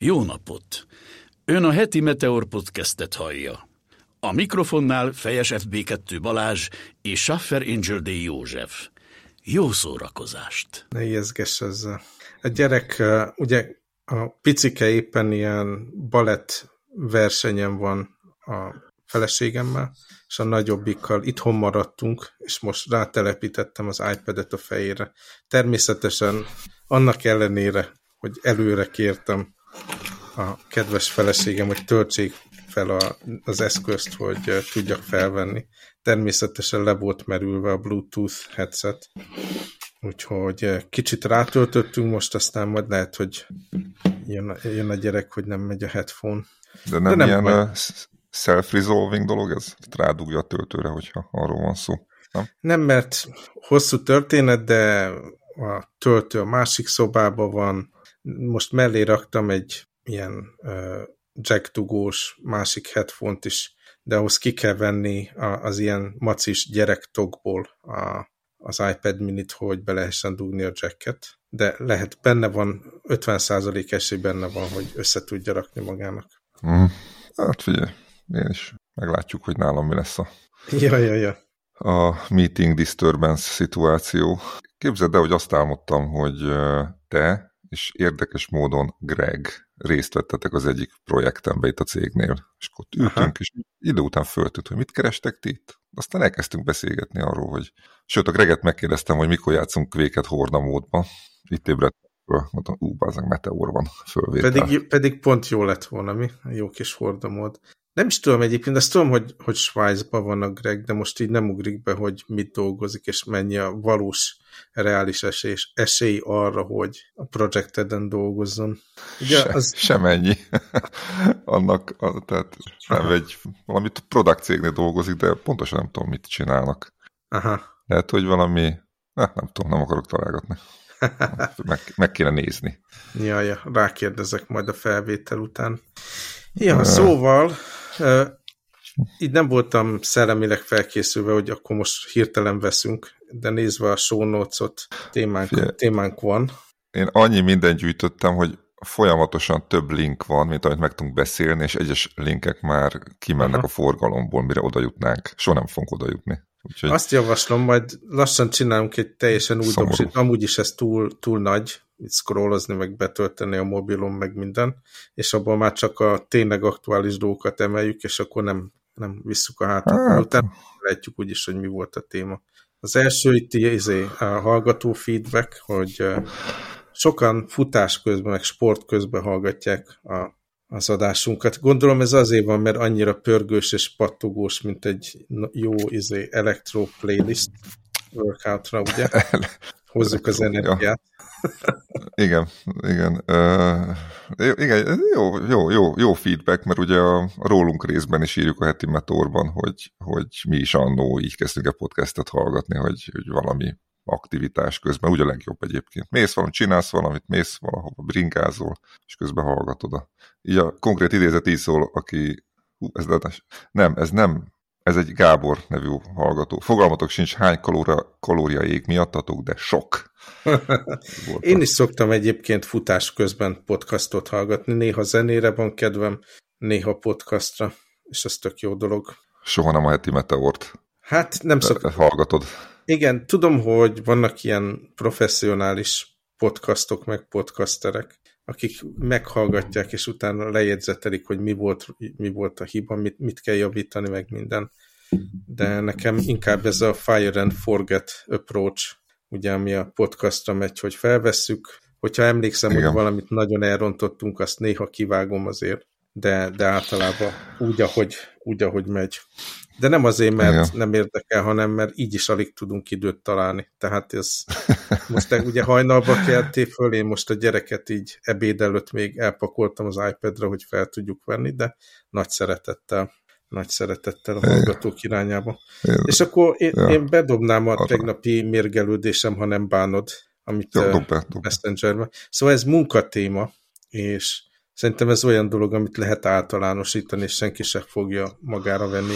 Jó napot! Ön a heti Meteor podcastet hallja. A mikrofonnál Fejes FB2 Balázs és Schaffer Angel D. József. Jó szórakozást! Ne ijeszgess ezzel. A gyerek, ugye a picike éppen ilyen balett versenyen van a feleségemmel, és a nagyobbikkal itthon maradtunk, és most rátelepítettem az iPad-et a fejére. Természetesen annak ellenére, hogy előre kértem a kedves feleségem, hogy töltsék fel a, az eszközt, hogy tudjak felvenni. Természetesen le volt merülve a Bluetooth headset, úgyhogy kicsit rátöltöttünk most, aztán majd lehet, hogy jön a, jön a gyerek, hogy nem megy a headphone. De nem, De nem ilyen uh, self-resolving dolog ez? Rádugja a töltőre, hogyha arról van szó. Nem? nem, mert hosszú történet, de a töltő a másik szobában van. Most mellé raktam egy ilyen uh, jack dugós másik headphone-t is, de ahhoz ki kell venni az ilyen macis gyerektokból a, az iPad minit, hogy be lehessen dugni a jacket, de lehet, benne van, 50% esély benne van, hogy össze tudja rakni magának. Mm. Hát figyelj, én is meglátjuk, hogy nálam mi lesz a, ja, ja, ja. a meeting disturbance szituáció. Képzeld el, hogy azt álmodtam, hogy te és érdekes módon Greg részt vettetek az egyik projektembe itt a cégnél, és ott ültünk, Aha. és idő után föltűnt, hogy mit kerestek ti itt. Aztán elkezdtünk beszélgetni arról, hogy sőt, a Greget megkérdeztem, hogy mikor játszunk Kvéket Horda módban. Itt ébredt mondtam, ú, bázang, meteor van fölvétel. Pedig, pedig pont jó lett volna, mi? Jó kis Horda mód. Nem is tudom egyébként, azt tudom, hogy, hogy Svájcban van a Greg, de most így nem ugrik be, hogy mit dolgozik, és mennyi a valós, reális esély, esély arra, hogy a projekteden dolgozzon. Ugye, Se, az... Sem ennyi. Annak, tehát nem egy, valami product cégnél dolgozik, de pontosan nem tudom, mit csinálnak. Aha. Lehet, hogy valami, ne, nem tudom, nem akarok találgatni. meg, meg kéne nézni. Ja, ja, rákérdezek majd a felvétel után. Ja, szóval így nem voltam szellemileg felkészülve, hogy akkor most hirtelen veszünk, de nézve a show notes-ot, témánk, témánk van. Én annyi mindent gyűjtöttem, hogy folyamatosan több link van, mint amit meg tudunk beszélni, és egyes linkek már kimennek Aha. a forgalomból, mire oda jutnánk. Soha nem fogunk oda jutni. Úgyhogy... Azt javaslom, majd lassan csinálunk egy teljesen új dobsit. Amúgy is ez túl, túl nagy, itt scrollozni, meg betölteni a mobilon, meg minden, és abban már csak a tényleg aktuális dolgokat emeljük, és akkor nem, nem visszük a hátat. Hát. Utána látjuk úgyis, hogy mi volt a téma. Az első itt izé, a hallgató feedback, hogy sokan futás közben, meg sport közben hallgatják a, az adásunkat. Gondolom ez azért van, mert annyira pörgős és pattogós, mint egy jó izé, elektro playlist workoutra, ugye? Hozzuk az energiát. igen, igen. Uh, igen, jó, jó, jó, jó feedback, mert ugye a, a rólunk részben is írjuk a heti meteorban, hogy, hogy mi is annó így kezdtünk a podcastet hallgatni, hogy, hogy valami aktivitás közben, úgy a legjobb egyébként. Mész valamit, csinálsz valamit, mész valahova, bringázol, és közben hallgatod. A, így a konkrét idézet így szól, aki, hú, ez nem, ez nem ez egy Gábor nevű hallgató. Fogalmatok sincs, hány kalóra, kalória ég miattatok, de sok. Én is szoktam egyébként futás közben podcastot hallgatni. Néha zenére van kedvem, néha podcastra, és ez tök jó dolog. Soha nem a heti meteort. Hát nem szoktam. Hallgatod. Igen, tudom, hogy vannak ilyen professzionális podcastok, meg podcasterek, akik meghallgatják, és utána lejegyzetelik, hogy mi volt, mi volt a hiba, mit, mit kell javítani, meg minden. De nekem inkább ez a fire and forget approach, ugye, ami a podcastra megy, hogy felvesszük, hogyha emlékszem, Igen. hogy valamit nagyon elrontottunk, azt néha kivágom azért, de, de általában úgy ahogy, úgy, ahogy megy. De nem azért, mert Igen. nem érdekel, hanem mert így is alig tudunk időt találni. Tehát ez most ugye hajnalba kelté föl, én most a gyereket így ebéd előtt még elpakoltam az iPad-re, hogy fel tudjuk venni, de nagy szeretettel nagy szeretettel a hallgatók irányába. Igen. És akkor én, ja. én bedobnám a Arra. tegnapi mérgelődésem, ha nem bánod, amit Jó, dob be, dob Messengerbe. Szóval ez munkatéma, és szerintem ez olyan dolog, amit lehet általánosítani, és senki sem fogja magára venni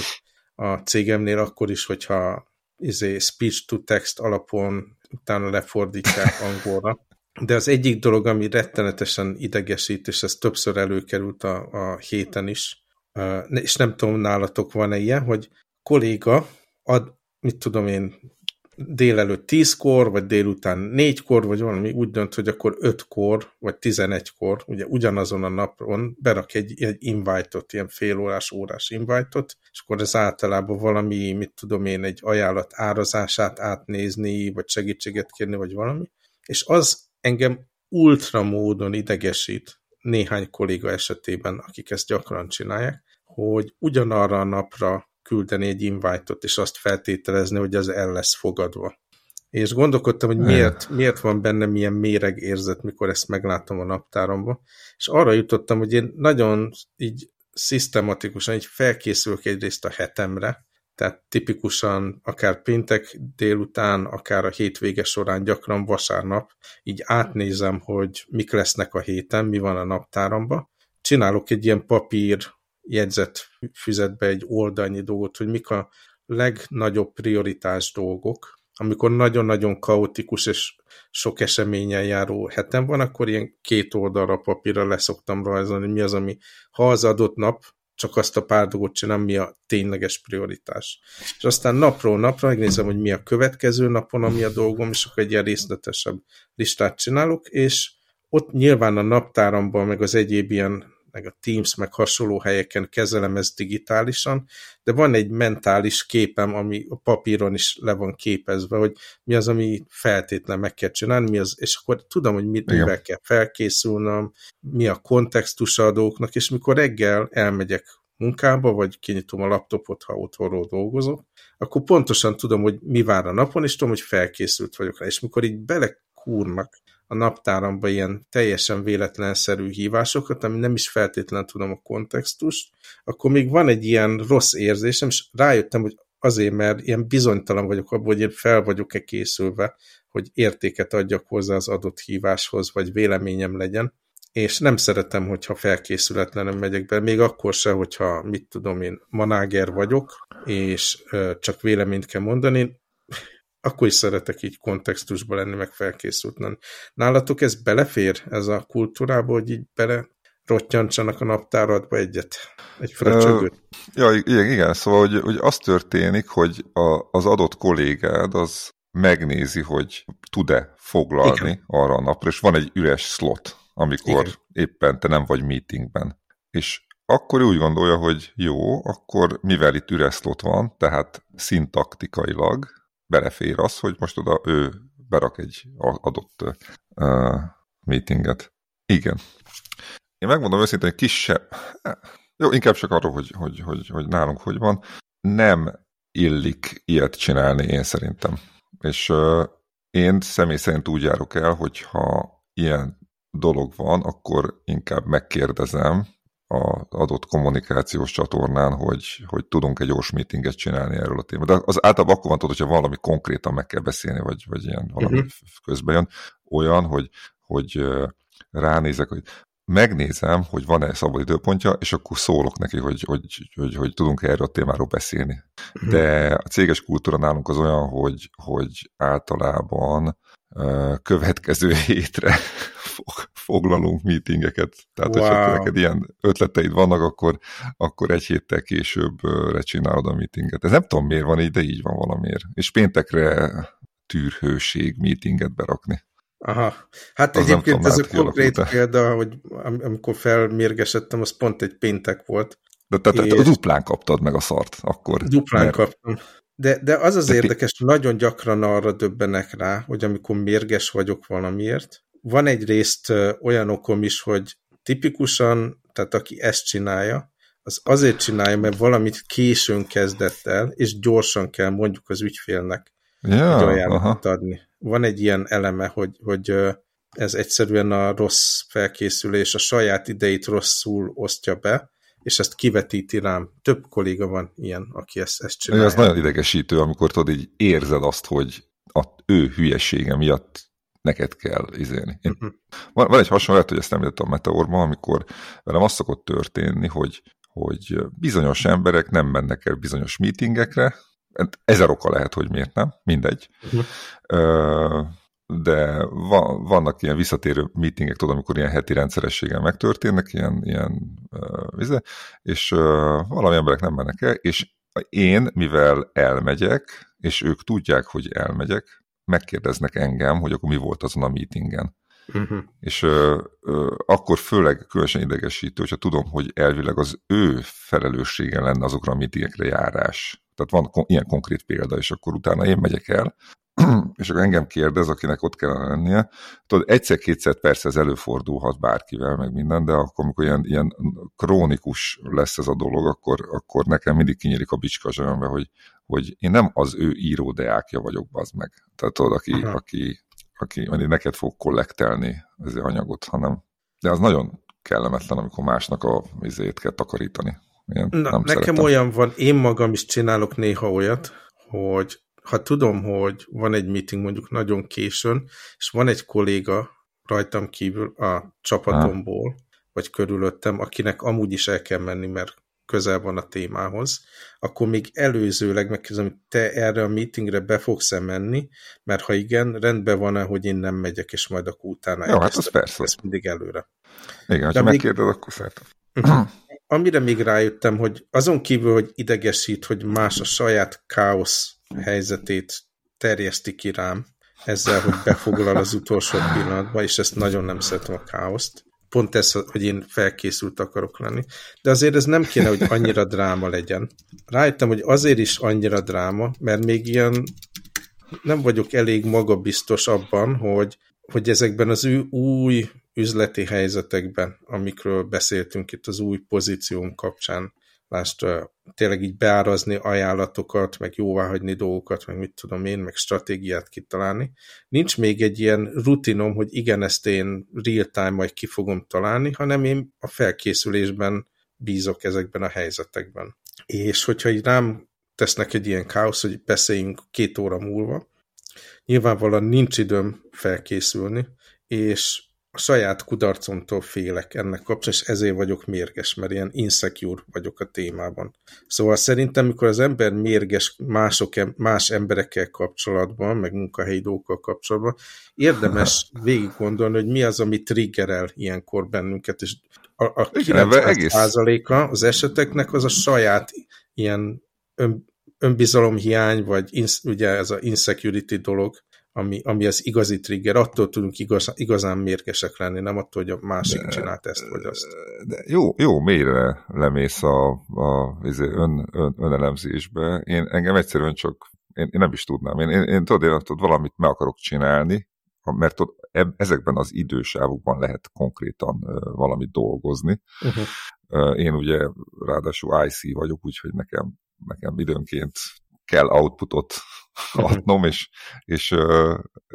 a cégemnél akkor is, hogyha izé, speech to text alapon utána lefordítják angolra. de az egyik dolog, ami rettenetesen idegesít, és ez többször előkerült a, a héten is, és nem tudom, nálatok van-e ilyen, hogy kolléga ad, mit tudom én, délelőtt tízkor, vagy délután négykor, vagy valami úgy dönt, hogy akkor ötkor, vagy tizenegykor, ugye ugyanazon a napon berak egy, egy invite-ot, ilyen félórás, órás invite-ot, és akkor ez általában valami, mit tudom én, egy ajánlat árazását átnézni, vagy segítséget kérni, vagy valami, és az engem ultra módon idegesít néhány kolléga esetében, akik ezt gyakran csinálják, hogy ugyanarra a napra küldeni egy invite-ot, és azt feltételezni, hogy az el lesz fogadva. És gondolkodtam, hogy miért, miért van benne milyen méreg érzet, mikor ezt meglátom a naptáromba, és arra jutottam, hogy én nagyon így szisztematikusan így felkészülök egyrészt a hetemre, tehát tipikusan akár péntek délután, akár a hétvége során, gyakran vasárnap, így átnézem, hogy mik lesznek a héten, mi van a naptáramba. Csinálok egy ilyen papír jegyzet füzetbe egy oldalnyi dolgot, hogy mik a legnagyobb prioritás dolgok, amikor nagyon-nagyon kaotikus és sok eseményen járó hetem van, akkor ilyen két oldalra papírra leszoktam rajzolni, mi az, ami ha az adott nap csak azt a pár dolgot csinálom, mi a tényleges prioritás. És aztán napról napra megnézem, hogy mi a következő napon, ami a dolgom, és akkor egy ilyen részletesebb listát csinálok, és ott nyilván a naptáramban, meg az egyéb ilyen meg a Teams, meg hasonló helyeken kezelem ezt digitálisan, de van egy mentális képem, ami a papíron is le van képezve, hogy mi az, ami feltétlen meg kell csinálni, mi az, és akkor tudom, hogy mit, mivel kell felkészülnöm, mi a kontextus a dolgoknak, és mikor reggel elmegyek munkába, vagy kinyitom a laptopot, ha otthonról dolgozok, akkor pontosan tudom, hogy mi vár a napon, és tudom, hogy felkészült vagyok rá. És mikor így belekúrnak a naptáramba ilyen teljesen véletlenszerű hívásokat, ami nem is feltétlenül tudom a kontextust, akkor még van egy ilyen rossz érzésem, és rájöttem, hogy azért, mert ilyen bizonytalan vagyok abban, hogy én fel vagyok-e készülve, hogy értéket adjak hozzá az adott híváshoz, vagy véleményem legyen, és nem szeretem, hogyha felkészületlenül megyek be, még akkor se, hogyha, mit tudom én, manáger vagyok, és csak véleményt kell mondani, akkor is szeretek így kontextusban lenni, meg felkészült lenni. Nálatok ez belefér, ez a kultúrába, hogy így bele rottyancsanak a naptáradba egyet, egy fröccsögőt? Ja, igen, igen, szóval hogy, hogy az történik, hogy a, az adott kollégád az megnézi, hogy tud-e foglalni igen. arra a napra, és van egy üres slot, amikor igen. éppen te nem vagy meetingben. És akkor úgy gondolja, hogy jó, akkor mivel itt üres slot van, tehát szintaktikailag belefér az, hogy most oda ő berak egy adott uh, meetinget. Igen. Én megmondom őszintén, hogy kisebb, jó, inkább csak arról, hogy, hogy, hogy, hogy nálunk hogy van, nem illik ilyet csinálni, én szerintem. És uh, én személy szerint úgy járok el, hogyha ilyen dolog van, akkor inkább megkérdezem, az adott kommunikációs csatornán, hogy, hogy tudunk egy gyors meetinget csinálni erről a témáról. De az általában akkor van tudod, hogyha valami konkrétan meg kell beszélni, vagy, vagy ilyen valami uh-huh. közben jön, olyan, hogy, hogy ránézek, hogy megnézem, hogy van-e szabad időpontja, és akkor szólok neki, hogy, hogy, hogy, hogy tudunk -e erről a témáról beszélni. Uh-huh. De a céges kultúra nálunk az olyan, hogy, hogy általában következő hétre foglalunk meetingeket. Tehát, wow. hogyha neked ilyen ötleteid vannak, akkor, akkor egy héttel később csinálod a meetinget. Ez nem tudom miért van így, de így van valamiért. És péntekre tűrhőség meetinget berakni. Aha. Hát az egyébként ez a konkrét példa, hogy amikor felmérgesedtem, az pont egy péntek volt. De tehát és... duplán kaptad meg a szart akkor. Duplán mert... kaptam. De, de az az de érdekes, hogy nagyon gyakran arra döbbenek rá, hogy amikor mérges vagyok valamiért, van egy részt olyan okom is, hogy tipikusan, tehát aki ezt csinálja, az azért csinálja, mert valamit későn kezdett el, és gyorsan kell mondjuk az ügyfélnek ja, egy ajánlatot adni. Van egy ilyen eleme, hogy, hogy ez egyszerűen a rossz felkészülés, a saját idejét rosszul osztja be, és ezt kivetíti rám. Több kolléga van ilyen, aki ezt, ezt csinálja. Ez nagyon idegesítő, amikor tudod, így érzed azt, hogy a ő hülyesége miatt neked kell izélni. Én, uh-huh. van, van egy hasonló, hogy ezt említettem a Meteorban, amikor velem az szokott történni, hogy, hogy bizonyos emberek nem mennek el bizonyos meetingekre, ezer oka lehet, hogy miért nem, mindegy. Uh-huh. De va, vannak ilyen visszatérő meetingek, tudom, amikor ilyen heti rendszerességgel megtörténnek, ilyen, ilyen uh, és uh, valami emberek nem mennek el, és én, mivel elmegyek, és ők tudják, hogy elmegyek, megkérdeznek engem, hogy akkor mi volt azon a meetingen. Uh-huh. És ö, ö, akkor főleg különösen idegesítő, hogyha tudom, hogy elvileg az ő felelőssége lenne azokra a meetingekre járás. Tehát van ilyen konkrét példa, és akkor utána én megyek el, és akkor engem kérdez, akinek ott kellene lennie. Tudod, egyszer-kétszer persze ez előfordulhat bárkivel, meg minden, de akkor, amikor ilyen, ilyen krónikus lesz ez a dolog, akkor, akkor nekem mindig kinyílik a bicska zsörömbe, hogy, hogy én nem az ő íródeákja vagyok, bazd meg. Tehát tudod, aki, Aha. aki, aki aki neked fog kollektelni az anyagot, hanem de az nagyon kellemetlen, amikor másnak a vizét kell takarítani. Na, nekem szeretem. olyan van, én magam is csinálok néha olyat, hogy ha tudom, hogy van egy meeting mondjuk nagyon későn, és van egy kolléga rajtam kívül a csapatomból, ha. vagy körülöttem, akinek amúgy is el kell menni, mert közel van a témához, akkor még előzőleg megkérdezem, hogy te erre a meetingre be fogsz-e menni, mert ha igen, rendben van-e, hogy én nem megyek, és majd akkor utána Jó, hát az persze. Ezt mindig előre. Igen, ha megkérdez, akkor szeretem. Amire még rájöttem, hogy azon kívül, hogy idegesít, hogy más a saját káosz helyzetét terjeszti ki rám, ezzel, hogy befoglal az utolsó pillanatban, és ezt nagyon nem szeretem a káoszt. Pont ez, hogy én felkészült akarok lenni. De azért ez nem kéne, hogy annyira dráma legyen. Rájöttem, hogy azért is annyira dráma, mert még ilyen nem vagyok elég magabiztos abban, hogy, hogy ezekben az ő új üzleti helyzetekben, amikről beszéltünk itt az új pozíción kapcsán, mást tényleg így beárazni ajánlatokat, meg jóváhagyni dolgokat, meg mit tudom én, meg stratégiát kitalálni. Nincs még egy ilyen rutinom, hogy igen, ezt én real-time majd ki fogom találni, hanem én a felkészülésben bízok ezekben a helyzetekben. És hogyha így rám tesznek egy ilyen káosz, hogy beszéljünk két óra múlva, nyilvánvalóan nincs időm felkészülni, és a saját kudarcomtól félek ennek kapcsán, és ezért vagyok mérges, mert ilyen insecure vagyok a témában. Szóval szerintem, mikor az ember mérges mások, más emberekkel kapcsolatban, meg munkahelyi dolgokkal kapcsolatban, érdemes végig gondolni, hogy mi az, ami triggerel ilyenkor bennünket, és a, a 90%-a az eseteknek az a saját ilyen ön, önbizalomhiány, vagy insz, ugye ez a insecurity dolog, ami, ami az igazi trigger, attól tudunk igaz, igazán mérgesek lenni, nem attól, hogy a másik de, csinált ezt vagy azt. De jó, jó mélyre lemész a, a izé, ön, ön, önelemzésbe. Én engem egyszerűen csak, én, én nem is tudnám. Én, én, én tudod, én tudod, valamit meg akarok csinálni, mert tudod, ezekben az idősávokban lehet konkrétan valamit dolgozni. Uh-huh. Uh, én ugye ráadásul IC vagyok, úgyhogy nekem, nekem időnként kell outputot adnom, és, és,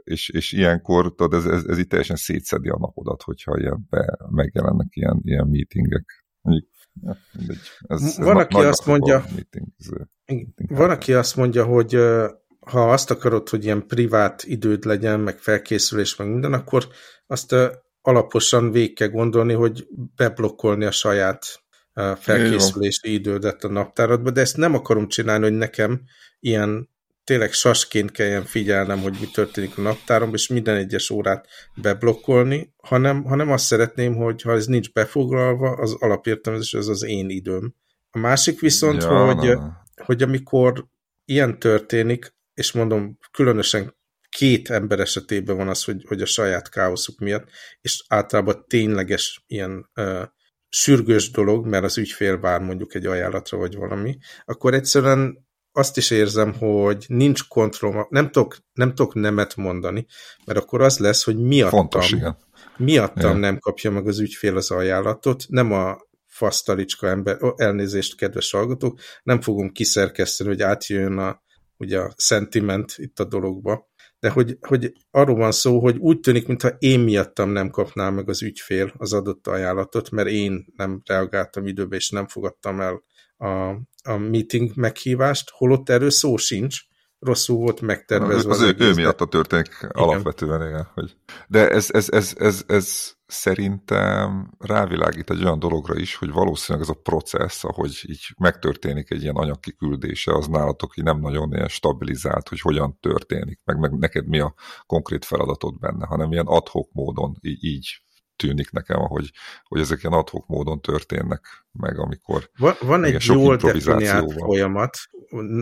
és, és ilyenkor tudod, ez, ez, ez itt teljesen szétszedi a napodat, hogyha ilyen be, megjelennek ilyen, ilyen meetingek. Mondjuk, ja, ez, van, ez aki azt mondja, meeting, ez, meeting van, aki azt mondja, hogy ha azt akarod, hogy ilyen privát időd legyen, meg felkészülés, meg minden, akkor azt alaposan végig kell gondolni, hogy beblokkolni a saját felkészülési idődet a naptáradba, de ezt nem akarom csinálni, hogy nekem ilyen tényleg sasként kelljen figyelnem, hogy mi történik a naptáromban, és minden egyes órát beblokkolni, hanem, hanem azt szeretném, hogy ha ez nincs befoglalva, az alapértelmezés az az én időm. A másik viszont, ja, hogy, na. hogy amikor ilyen történik, és mondom, különösen két ember esetében van az, hogy, hogy a saját káoszuk miatt, és általában tényleges ilyen uh, sürgős dolog, mert az ügyfél vár mondjuk egy ajánlatra vagy valami, akkor egyszerűen azt is érzem, hogy nincs kontroll, nem tudok, nem tudok nemet mondani, mert akkor az lesz, hogy miattam, Fontos, igen. miattam igen. nem kapja meg az ügyfél az ajánlatot, nem a fasztalicska ember, elnézést, kedves hallgatók, nem fogom kiszerkeszteni, hogy átjön a, ugye a sentiment itt a dologba, de hogy, hogy arról van szó, hogy úgy tűnik, mintha én miattam nem kapnám meg az ügyfél az adott ajánlatot, mert én nem reagáltam időbe, és nem fogadtam el a, a meeting meghívást, holott erről szó sincs, rosszul volt megtervezve. Az, az, ő, ő miatt a történik igen. alapvetően, igen. Hogy... De ez, ez, ez, ez, ez szerintem rávilágít egy olyan dologra is, hogy valószínűleg ez a processz, ahogy így megtörténik egy ilyen anyagkiküldése, az nálatok így nem nagyon ilyen stabilizált, hogy hogyan történik, meg, meg neked mi a konkrét feladatod benne, hanem ilyen adhok módon így, így tűnik nekem, hogy, hogy ezek ilyen adhok módon történnek meg, amikor van, van egy jól definiált folyamat,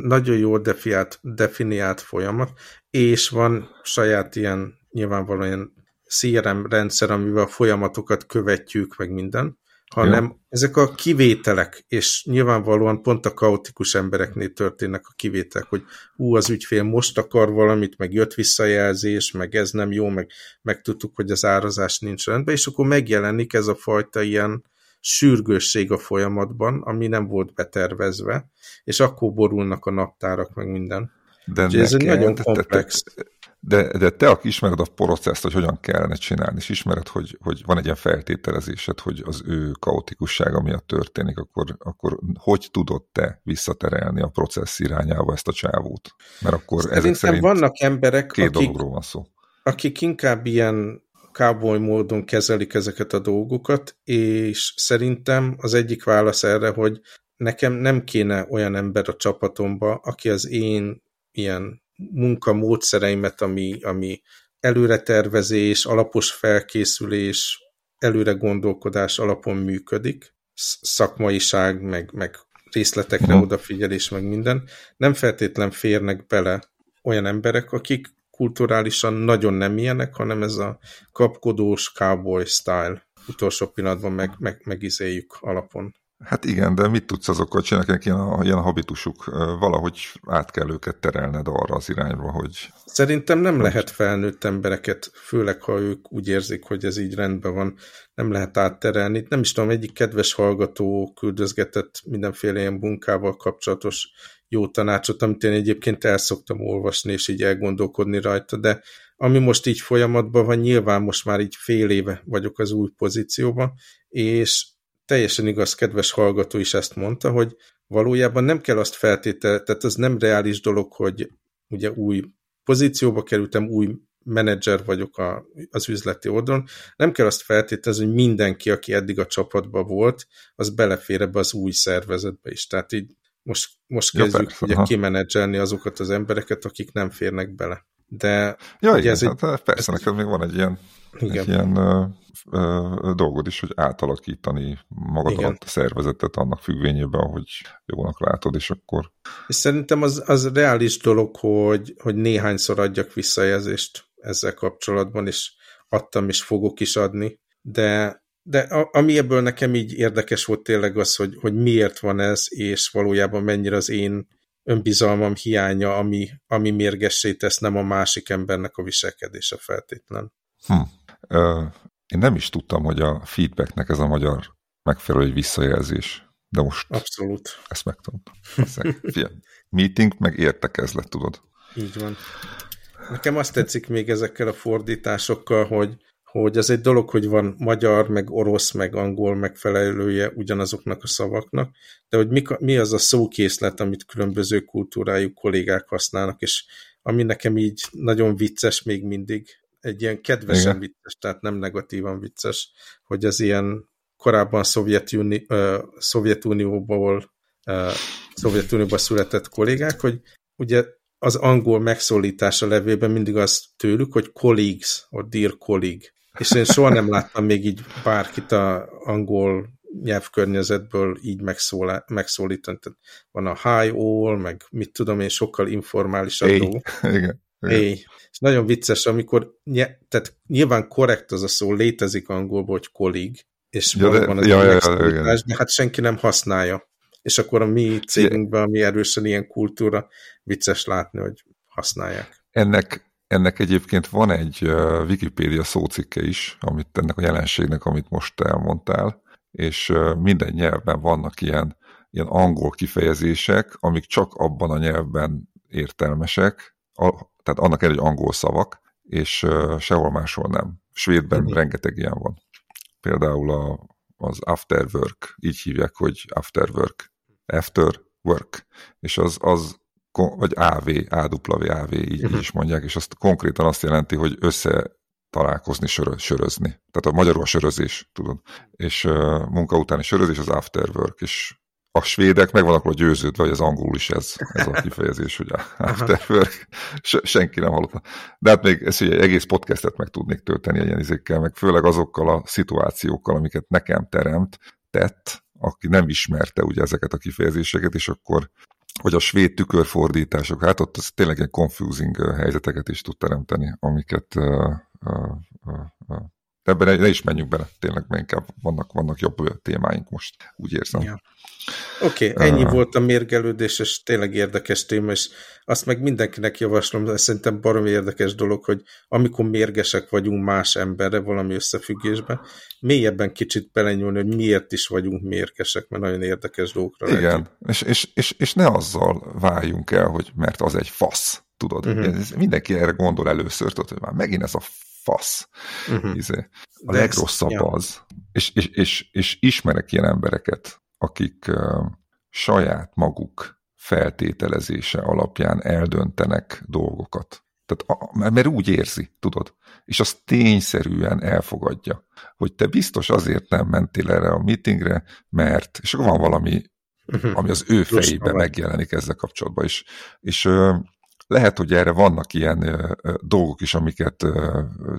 nagyon jól definiált, definiált folyamat, és van saját ilyen nyilvánvalóan CRM rendszer, amivel a folyamatokat követjük, meg minden, hanem ja. ezek a kivételek, és nyilvánvalóan pont a kaotikus embereknél történnek a kivételek, hogy ú, az ügyfél most akar valamit, meg jött visszajelzés, meg ez nem jó, meg, meg tudtuk, hogy az árazás nincs rendben, és akkor megjelenik ez a fajta ilyen sürgősség a folyamatban, ami nem volt betervezve, és akkor borulnak a naptárak, meg minden. De ez egy nagyon komplex. Te, te, de, de te, aki ismered a processzt, hogy hogyan kellene csinálni, és ismered, hogy, hogy van egy ilyen feltételezésed, hogy az ő kaotikussága miatt történik, akkor, akkor hogy tudod te visszaterelni a processz irányába ezt a csávót? Mert akkor Szerintem ezek szerint vannak emberek, két akik, dologról van szó. akik inkább ilyen cowboy módon kezelik ezeket a dolgokat, és szerintem az egyik válasz erre, hogy nekem nem kéne olyan ember a csapatomba, aki az én ilyen munkamódszereimet, ami, ami előretervezés, alapos felkészülés, előre gondolkodás alapon működik, szakmaiság, meg, meg részletekre uh-huh. odafigyelés, meg minden, nem feltétlen férnek bele olyan emberek, akik kulturálisan nagyon nem ilyenek, hanem ez a kapkodós cowboy style utolsó pillanatban meg, meg, megizéljük alapon. Hát igen, de mit tudsz azokkal csinálni, ilyen, ilyen habitusuk? Valahogy át kell őket terelned arra az irányba, hogy... Szerintem nem hogy... lehet felnőtt embereket, főleg ha ők úgy érzik, hogy ez így rendben van, nem lehet átterelni. Nem is tudom, egyik kedves hallgató küldözgetett mindenféle ilyen munkával kapcsolatos jó tanácsot, amit én egyébként el szoktam olvasni, és így elgondolkodni rajta, de ami most így folyamatban van, nyilván most már így fél éve vagyok az új pozícióban, és teljesen igaz, kedves hallgató is ezt mondta, hogy valójában nem kell azt feltétele, tehát az nem reális dolog, hogy ugye új pozícióba kerültem, új menedzser vagyok a, az üzleti oldalon, nem kell azt feltételezni, hogy mindenki, aki eddig a csapatban volt, az belefér ebbe az új szervezetbe is. Tehát így most, most kezdjük ja, persze, ugye kimenedzselni azokat az embereket, akik nem férnek bele. De ja, igen, ez egy, hát persze, neked még van egy ilyen, igen. egy ilyen ö, ö, dolgod is, hogy átalakítani magad igen. a szervezetet annak függvényében, hogy jónak látod, és akkor... És szerintem az, az reális dolog, hogy, hogy néhányszor adjak visszajelzést ezzel kapcsolatban, és adtam, és fogok is adni, de de a, ami ebből nekem így érdekes volt tényleg az, hogy, hogy miért van ez, és valójában mennyire az én önbizalmam hiánya, ami, ami mérgessé tesz, nem a másik embernek a viselkedése feltétlen. Hm. Ö, én nem is tudtam, hogy a feedbacknek ez a magyar megfelelő visszajelzés. De most Abszolút. ezt megtanultam. Meeting meg értekezlet, tudod. Így van. Nekem azt tetszik még ezekkel a fordításokkal, hogy hogy ez egy dolog, hogy van magyar, meg orosz, meg angol megfelelője ugyanazoknak a szavaknak, de hogy mi, mi az a szókészlet, amit különböző kultúrájú kollégák használnak, és ami nekem így nagyon vicces még mindig, egy ilyen kedvesen Igen. vicces, tehát nem negatívan vicces, hogy az ilyen korábban Szovjetuni, uh, Szovjetunióból uh, Szovjetunióban született kollégák, hogy ugye az angol megszólítása levélben mindig az tőlük, hogy colleagues, vagy dear colleague, és én soha nem láttam még így bárkit a angol nyelvkörnyezetből így megszól, megszólítani. Tehát van a hi all, meg mit tudom én, sokkal informálisabb hey. Igen. Hey. És nagyon vicces, amikor, tehát nyilván korrekt az a szó, létezik angolból, hogy colleague, és ja, valóban az ja, ja, ja, ja, de hát senki nem használja. És akkor a mi cégünkben, ami erősen ilyen kultúra, vicces látni, hogy használják. Ennek ennek egyébként van egy Wikipédia szócikke is, amit ennek a jelenségnek, amit most elmondtál, és minden nyelvben vannak ilyen, ilyen angol kifejezések, amik csak abban a nyelvben értelmesek, a, tehát annak egy angol szavak, és sehol máshol nem. Svédben mm rengeteg ilyen van. Például a, az after work, így hívják, hogy after work. After work. És az, az vagy AV, AWAV, így, így Mhm. is mondják, és azt konkrétan azt jelenti, hogy össze találkozni, sörö, sörözni. Tehát a magyarul a sörözés, tudod. És uh, munka utáni sörözés az after work, és a svédek meg vannak róla győződve, hogy az angol is ez, ez a kifejezés, hogy after work. Se, senki nem hallotta. De hát még ezt ugye egész podcastet meg tudnék tölteni ilyen izékkel, meg főleg azokkal a szituációkkal, amiket nekem teremt, tett, aki nem ismerte ugye ezeket a kifejezéseket, és akkor vagy a svéd tükörfordítások, hát ott az tényleg ilyen confusing helyzeteket is tud teremteni, amiket uh, uh, uh. Ebben ne, ne is menjünk bele, tényleg, mert inkább vannak, vannak jobb témáink most, úgy érzem. Ja. Oké, okay, ennyi Ah. volt a mérgelődés, és tényleg érdekes téma, és azt meg mindenkinek javaslom, ez szerintem baromi érdekes dolog, hogy amikor mérgesek vagyunk más emberre valami összefüggésben, mélyebben kicsit belenyúlni, hogy miért is vagyunk mérgesek, mert nagyon érdekes dolgokra Igen, és, és, és, és ne azzal váljunk el, hogy mert az egy fasz, tudod. Mhm. Uh-huh. Mindenki erre gondol először, tudod, hogy már megint ez a fasz. Uh-huh. Izé. A De legrosszabb ezt- ja. az. És, és, és, és ismerek ilyen embereket, akik uh, saját maguk feltételezése alapján eldöntenek dolgokat. Tehát, a, mert- úgy érzi, tudod, és az tényszerűen elfogadja, hogy te biztos azért nem mentél erre a meetingre, mert, és akkor van valami, Uh-huh. ami az ő Plusz fejében megjelenik ezzel kapcsolatban. És ö, lehet, hogy erre vannak ilyen dolgok is, amiket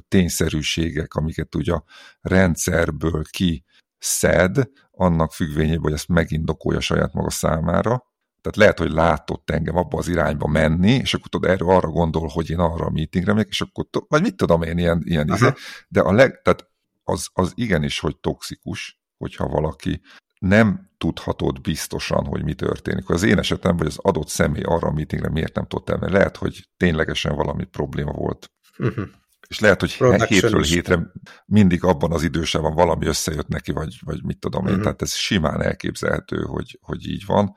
tényszerűségek, amiket ugye a rendszerből kiszed, annak függvényében, hogy ezt megindokolja saját maga számára. Tehát lehet, hogy látott engem abba az irányba menni, és akkor tudod, erről arra gondol, hogy én arra a meetingre megyek, és akkor, vagy mit tudom én, ilyen, ilyen izé, de a leg, tehát az, az igenis, hogy toxikus, hogyha valaki nem tudhatod biztosan, hogy mi történik. Az én esetem, vagy az adott személy arra a meetingre miért nem tudott elmenni. Lehet, hogy ténylegesen valami probléma volt. Uh-huh. És lehet, hogy Production hétről is. hétre mindig abban az idősában valami összejött neki, vagy, vagy mit tudom én. Mhm. Tehát ez simán elképzelhető, hogy, hogy így van.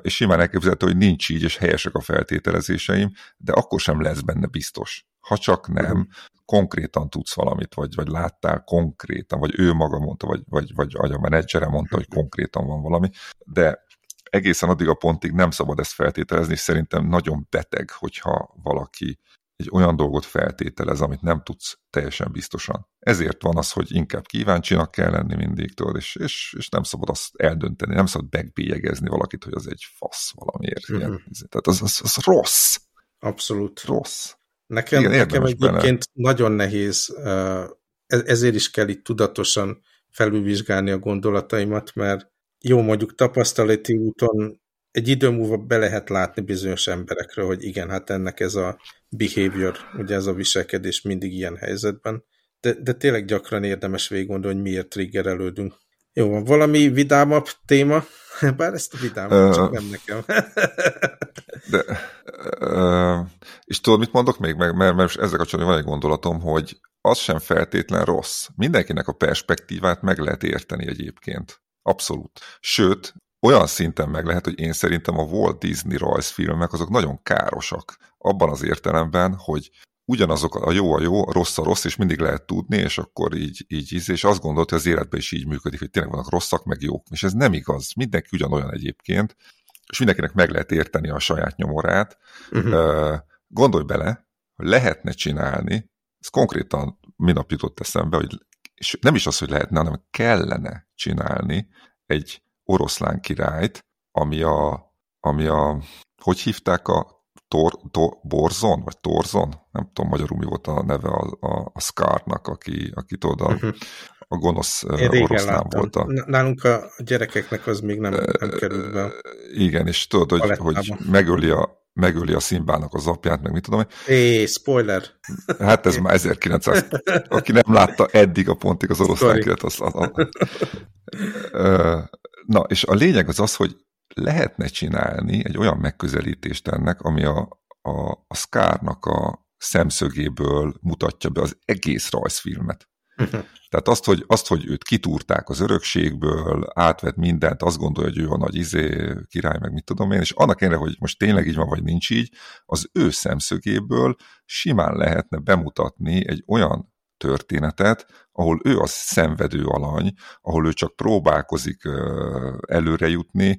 És simán elképzelhető, hogy nincs így, és helyesek a feltételezéseim, de akkor sem lesz benne biztos. Ha csak nem, konkrétan tudsz valamit, vagy, vagy láttál konkrétan, vagy ő maga mondta, vagy, vagy, vagy, a menedzsere mondta, hogy konkrétan van valami, de egészen addig a pontig nem szabad ezt feltételezni, és szerintem nagyon beteg, hogyha valaki egy olyan dolgot feltételez, amit nem tudsz teljesen biztosan. Ezért van az, hogy inkább kíváncsinak kell lenni mindig, tudod, és, és, és nem szabad azt eldönteni, nem szabad megbélyegezni valakit, hogy az egy fasz valamiért. Ilyen, tehát az, az, az rossz, Abszolút. rossz. Nekem, Igen, nekem érdemes bele. egyébként nagyon nehéz, ez- ezért is kell itt tudatosan felülvizsgálni a gondolataimat, mert jó, mondjuk tapasztalati úton egy idő múlva be lehet látni bizonyos emberekről, hogy igen, hát ennek ez a behavior, ugye ez a viselkedés mindig ilyen helyzetben, de, de tényleg gyakran érdemes végig gondolni, hogy miért triggerelődünk. Jó, van valami vidámabb téma? Bár ezt a vidámabb, Ö, csak nem nekem. De, ö, és tudod, mit mondok még? Meg, mert, mert ezzel kapcsolatban van egy gondolatom, hogy az sem feltétlen rossz. Mindenkinek a perspektívát meg lehet érteni egyébként. Abszolút. Sőt, olyan szinten meg lehet, hogy én szerintem a Walt Disney rajzfilmek azok nagyon károsak. Abban az értelemben, hogy ugyanazok a jó a jó, a rossz a rossz, és mindig lehet tudni, és akkor így, így, így és azt gondolt, hogy az életben is így működik, hogy tényleg vannak rosszak, meg jók. És ez nem igaz. Mindenki ugyanolyan egyébként, és mindenkinek meg lehet érteni a saját nyomorát. Ö, Gondolj bele, hogy lehetne csinálni, ez konkrétan minap jutott eszembe, hogy és nem is az, hogy lehetne, hanem kellene csinálni egy oroszlán királyt, ami a, ami a hogy hívták a tor, tor, Borzon, vagy Torzon? Nem tudom magyarul mi volt a neve a, a, a Scarnak, aki, aki tudod, a, Mhm. a gonosz Én oroszlán volt. A, Nálunk a gyerekeknek az még nem, nem került be. igen, és tudod, hogy, hogy megöli a, megöli a Szimbának az apját, meg mit tudom én. Hé, spoiler! Hát ez már 1900. Aki nem látta eddig a pontig az oroszlán kiret, az, az, Ö, Na, és a lényeg az az, hogy lehetne csinálni egy olyan megközelítést ennek, ami a, a, a Scarnak a szemszögéből mutatja be az egész rajzfilmet. Tehát azt hogy, azt, hogy őt kitúrták az örökségből, átvett mindent, azt gondolja, hogy ő a nagy izé, király, meg mit tudom én, és annak ellenére, hogy most tényleg így van, vagy nincs így, az ő szemszögéből simán lehetne bemutatni egy olyan történetet, ahol ő a szenvedő alany, ahol ő csak próbálkozik előre jutni,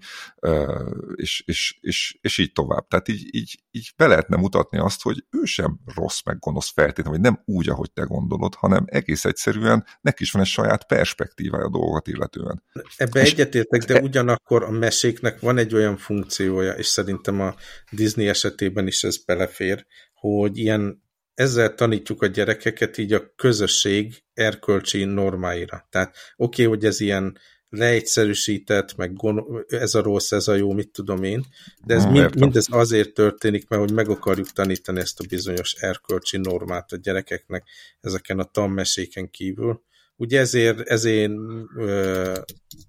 és, és, és, és így tovább. Tehát így, így, így be lehetne mutatni azt, hogy ő sem rossz meg gonosz feltétlenül, vagy nem úgy, ahogy te gondolod, hanem egész egyszerűen neki is van egy saját perspektívája a dolgokat illetően. Ebbe egyetértek, de e- ugyanakkor a meséknek van egy olyan funkciója, és szerintem a Disney esetében is ez belefér, hogy ilyen ezzel tanítjuk a gyerekeket így a közösség erkölcsi normáira. Tehát oké, okay, hogy ez ilyen leegyszerűsített, meg ez a rossz, ez a jó, mit tudom én, de ez hmm, mind, mindez azért történik, mert hogy meg akarjuk tanítani ezt a bizonyos erkölcsi normát a gyerekeknek ezeken a tanmeséken kívül. Ugye ezért, ezért ö,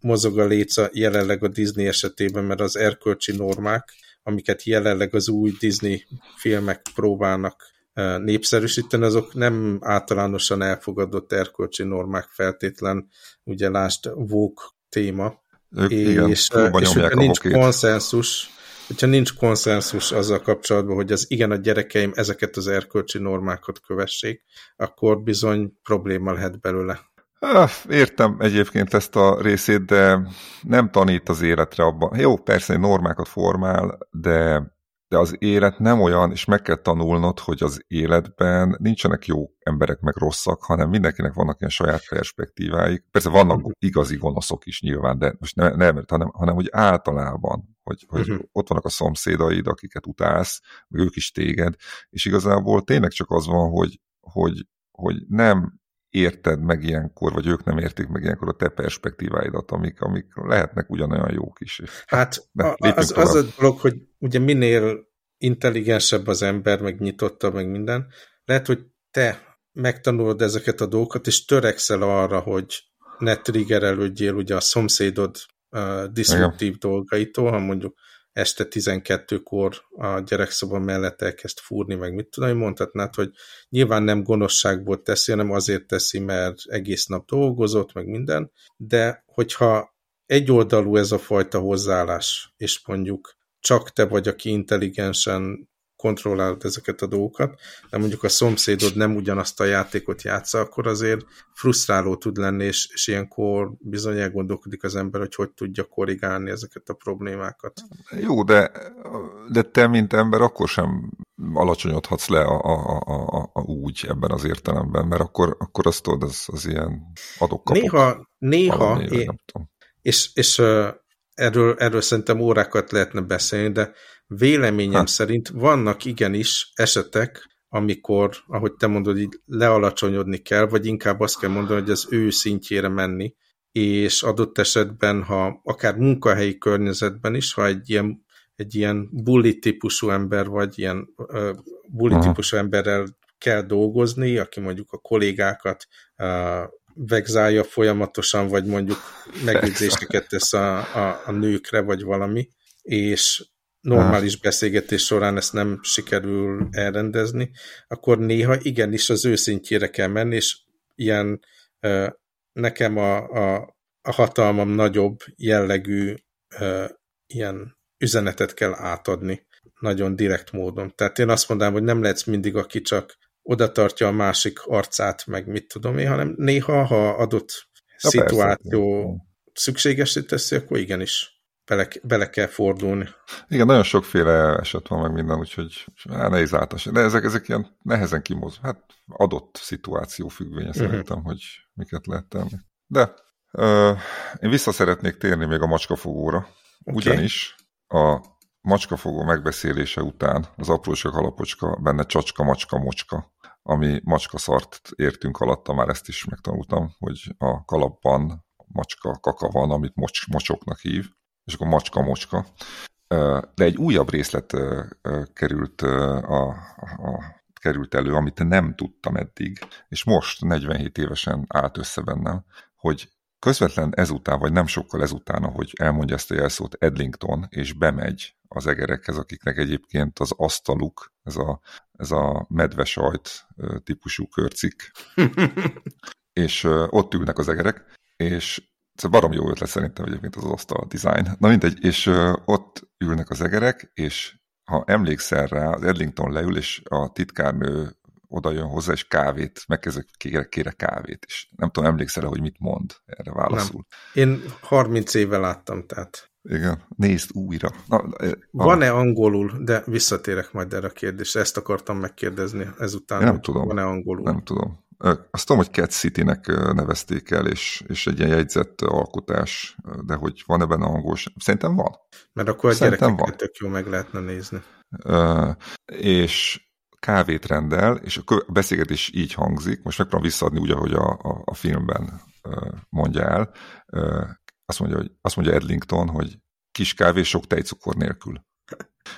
mozog a léca jelenleg a Disney esetében, mert az erkölcsi normák, amiket jelenleg az új Disney filmek próbálnak népszerűsíteni, azok nem általánosan elfogadott erkölcsi normák feltétlen, ugye lásd Vogue téma, ők, és, igen, és hogyha nincs konszenzus, hogyha nincs konszenzus azzal kapcsolatban, hogy az igen, a gyerekeim ezeket az erkölcsi normákat kövessék, akkor bizony probléma lehet belőle. Értem egyébként ezt a részét, de nem tanít az életre abban. Jó, persze normákat formál, de de az élet nem olyan, és meg kell tanulnod, hogy az életben nincsenek jó emberek meg rosszak, hanem mindenkinek vannak ilyen saját perspektíváik. Persze vannak mhm. igazi gonoszok is nyilván, de most nem, nem hanem, hanem hogy általában, hogy, hogy uh-huh. ott vannak a szomszédaid, akiket utálsz, meg ők is téged, és igazából tényleg csak az van, hogy, hogy, hogy nem érted meg ilyenkor, vagy ők nem értik meg ilyenkor a te perspektíváidat, amik, amik lehetnek ugyanolyan jók is. Hát ne, az, az a dolog, hogy ugye minél intelligensebb az ember, meg nyitottabb, meg minden, lehet, hogy te megtanulod ezeket a dolgokat, és törekszel arra, hogy ne triggerelődjél ugye a szomszédod uh, diszruptív dolgaitól, ha mondjuk este 12-kor a gyerekszoba mellett elkezd fúrni, meg mit tudom, hogy mondhatnád, hogy nyilván nem gonoszságból teszi, hanem azért teszi, mert egész nap dolgozott, meg minden, de hogyha egyoldalú ez a fajta hozzáállás, és mondjuk csak te vagy, aki intelligensen kontrollálod ezeket a dolgokat, de mondjuk a szomszédod nem ugyanazt a játékot játsza, akkor azért frusztráló tud lenni, és, és ilyenkor bizony elgondolkodik az ember, hogy hogy tudja korrigálni ezeket a problémákat. Jó, de, de te, mint ember, akkor sem alacsonyodhatsz le a, a, a, a, a úgy ebben az értelemben, mert akkor, akkor azt tudod, az, az ilyen adok Néha, néha, én, és, és erről, erről szerintem órákat lehetne beszélni, de Véleményem ha. szerint vannak igenis esetek, amikor, ahogy te mondod, így lealacsonyodni kell, vagy inkább azt kell mondani, hogy az ő szintjére menni, és adott esetben, ha akár munkahelyi környezetben is, ha egy ilyen, egy ilyen bully típusú ember, vagy ilyen uh, bully Aha. típusú emberrel kell dolgozni, aki mondjuk a kollégákat uh, vegzálja folyamatosan, vagy mondjuk megjegyzéseket tesz a, a, a nőkre, vagy valami, és normális beszélgetés során ezt nem sikerül elrendezni, akkor néha igenis az őszintjére kell menni, és ilyen nekem a, a, a hatalmam nagyobb jellegű ilyen üzenetet kell átadni nagyon direkt módon. Tehát én azt mondanám, hogy nem lehetsz mindig, aki csak oda tartja a másik arcát, meg mit tudom én, hanem néha, ha adott ja, szituáció persze. szükségesé teszi, akkor igenis bele, bele kell fordulni. Igen, nagyon sokféle eset van meg minden, úgyhogy hát nehéz általános. De ezek, ezek ilyen nehezen kimoz. Hát adott szituáció függvénye uh-huh. szerintem, hogy miket lehet tenni. De uh, én vissza szeretnék térni még a macskafogóra. Okay. Ugyanis a macskafogó megbeszélése után az aprócsak alapocska, benne csacska, macska, mocska, ami macska szart értünk alatta, már ezt is megtanultam, hogy a kalapban macska kaka van, amit mocs, mocsoknak hív, és akkor macska-mocska. De egy újabb részlet került, a, a, került elő, amit nem tudtam eddig, és most 47 évesen állt össze bennem, hogy közvetlen ezután, vagy nem sokkal ezután, ahogy elmondja ezt a jelszót Edlington, és bemegy az egerekhez, akiknek egyébként az asztaluk, ez a, ez a medvesajt típusú körcik, és ott ülnek az egerek, és ez barom jó ötlet szerintem egyébként az asztal design. Na mindegy, és ott ülnek az egerek, és ha emlékszel rá, az Edlington leül, és a titkárnő oda jön hozzá, és kávét, megkezdek, kérek, kérek kávét, és nem tudom, emlékszel -e, hogy mit mond erre válaszul. Nem. Én 30 éve láttam, tehát. Igen, nézd újra. Van-e angolul, de visszatérek majd erre a kérdésre, ezt akartam megkérdezni ezután. Nem tudom. Van-e angolul? Nem tudom. Azt tudom, hogy Cat City-nek nevezték el, és, és egy ilyen jegyzett alkotás, de hogy van-e benne angol Szerintem van. Mert akkor a gyerekeket tök jó meg lehetne nézni. Uh, és kávét rendel, és a beszélgetés így hangzik, most megpróbálom visszaadni úgy, ahogy a, a, a filmben uh, mondja el. Uh, azt mondja, hogy, azt mondja Edlington, hogy kis kávé sok tejcukor nélkül.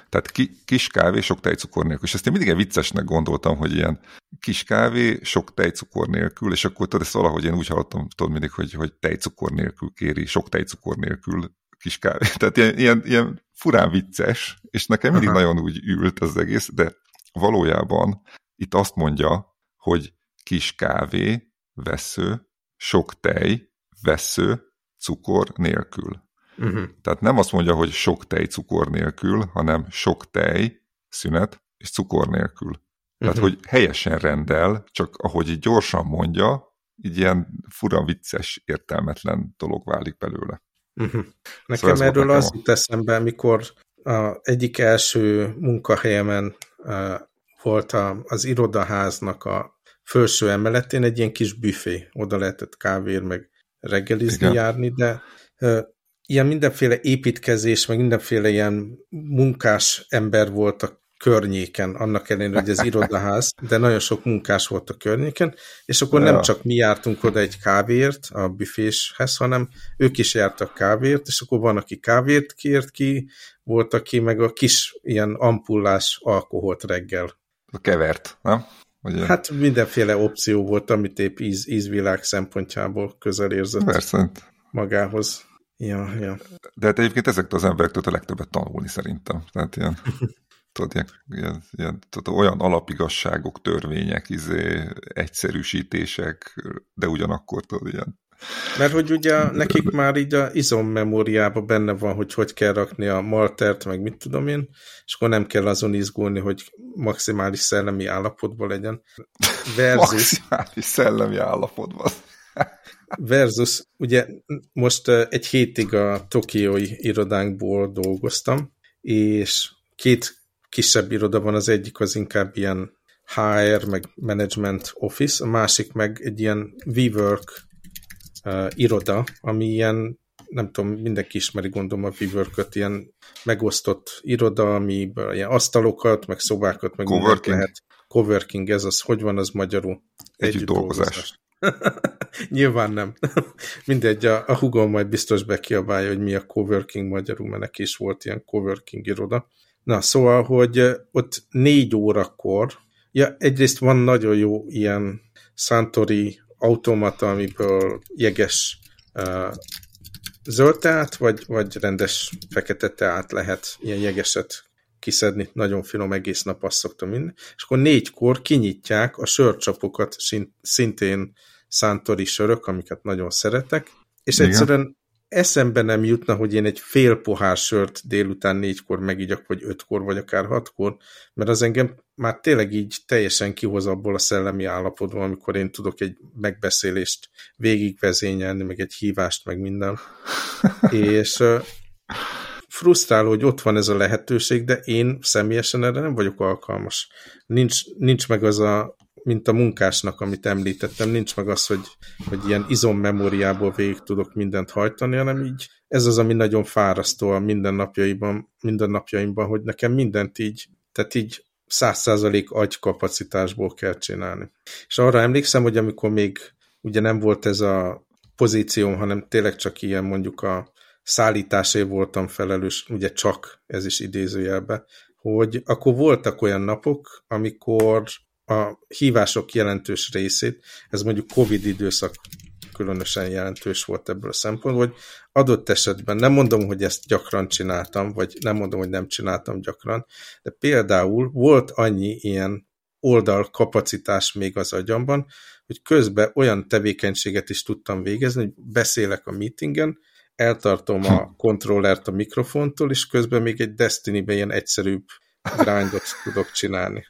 Tehát ki, kis kávé, sok tejcukor nélkül. És ezt én mindig viccesnek gondoltam, hogy ilyen kis kávé, sok tejcukor nélkül, és akkor tudod, ezt valahogy én úgy hallottam, tudod mindig, hogy, hogy tejcukor nélkül kéri, sok tejcukor nélkül kis kávé. Tehát ilyen, ilyen, ilyen furán vicces, és nekem mindig Aha. nagyon úgy ült az egész, de valójában itt azt mondja, hogy kis kávé, vesző, sok tej, vesző, cukor nélkül. Uh-huh. Tehát nem azt mondja, hogy sok tej cukor nélkül, hanem sok tej, szünet és cukor nélkül. Tehát, uh-huh. hogy helyesen rendel, csak ahogy így gyorsan mondja, így ilyen fura vicces, értelmetlen dolog válik belőle. Uh-huh. Nekem szóval erről az jut eszembe, amikor a egyik első munkahelyemen uh, volt a, az irodaháznak a felső emeletén egy ilyen kis büfé, oda lehetett kávér, meg reggelizni Igen. járni, de uh, ilyen mindenféle építkezés, meg mindenféle ilyen munkás ember volt a környéken, annak ellenére, hogy ez irodaház, de nagyon sok munkás volt a környéken, és akkor nem csak mi jártunk oda egy kávért a büféshez, hanem ők is jártak kávért, és akkor van, aki kávért kért ki, volt, aki meg a kis ilyen ampullás alkoholt reggel. A kevert, nem? Ugye? Hát mindenféle opció volt, amit épp íz, ízvilág szempontjából közel érzett Persze. magához. Ja, ja. De hát egyébként ezektől az emberektől a legtöbbet tanulni szerintem. Tehát ilyen, tudod, ilyen, ilyen, ilyen tudod, olyan alapigasságok, törvények, izé, egyszerűsítések, de ugyanakkor tudod, ilyen mert hogy ugye nekik már így a izommemóriában benne van, hogy hogy kell rakni a maltert, meg mit tudom én, és akkor nem kell azon izgulni, hogy maximális szellemi állapotban legyen. Versus, maximális szellemi állapotban. Versus, ugye most egy hétig a tokiói irodánkból dolgoztam, és két kisebb iroda van, az egyik az inkább ilyen HR, meg management office, a másik meg egy ilyen WeWork uh, iroda, ami ilyen, nem tudom, mindenki ismeri gondolom a WeWork-öt, ilyen megosztott iroda, ami ilyen asztalokat, meg szobákat, meg coworking. lehet. Coworking, ez az, hogy van az magyarul? Együtt, Együtt dolgozás. dolgozás. Nyilván nem. Mindegy, a, a hugom majd biztos bekiabálja, hogy mi a coworking magyarul, mert neki is volt ilyen coworking iroda. Na, szóval, hogy ott négy órakor, ja, egyrészt van nagyon jó ilyen Santori automata, amiből jeges uh, zöld teát, vagy, vagy rendes fekete teát lehet ilyen jegeset kiszedni, nagyon finom, egész nap azt szoktam minden, és akkor négykor kinyitják a sörcsapokat, szintén szántori sörök, amiket nagyon szeretek, és Igen. egyszerűen eszembe nem jutna, hogy én egy fél pohár sört délután négykor megigyak, vagy ötkor, vagy akár hatkor, mert az engem már tényleg így teljesen kihoz abból a szellemi állapotból, amikor én tudok egy megbeszélést végigvezényelni, meg egy hívást, meg minden. és frusztráló, hogy ott van ez a lehetőség, de én személyesen erre nem vagyok alkalmas. Nincs, nincs meg az a mint a munkásnak, amit említettem, nincs meg az, hogy, hogy ilyen izommemóriából végig tudok mindent hajtani, hanem így ez az, ami nagyon fárasztó a mindennapjaimban, mindennapjaimban, hogy nekem mindent így, tehát így száz százalék agykapacitásból kell csinálni. És arra emlékszem, hogy amikor még ugye nem volt ez a pozícióm, hanem tényleg csak ilyen mondjuk a szállításé voltam felelős, ugye csak, ez is idézőjelbe, hogy akkor voltak olyan napok, amikor a hívások jelentős részét, ez mondjuk Covid időszak különösen jelentős volt ebből a szempontból, hogy adott esetben, nem mondom, hogy ezt gyakran csináltam, vagy nem mondom, hogy nem csináltam gyakran, de például volt annyi ilyen oldal kapacitás még az agyamban, hogy közben olyan tevékenységet is tudtam végezni, hogy beszélek a meetingen, eltartom a kontrollert a mikrofontól, és közben még egy Destiny-ben ilyen egyszerűbb grindot tudok csinálni.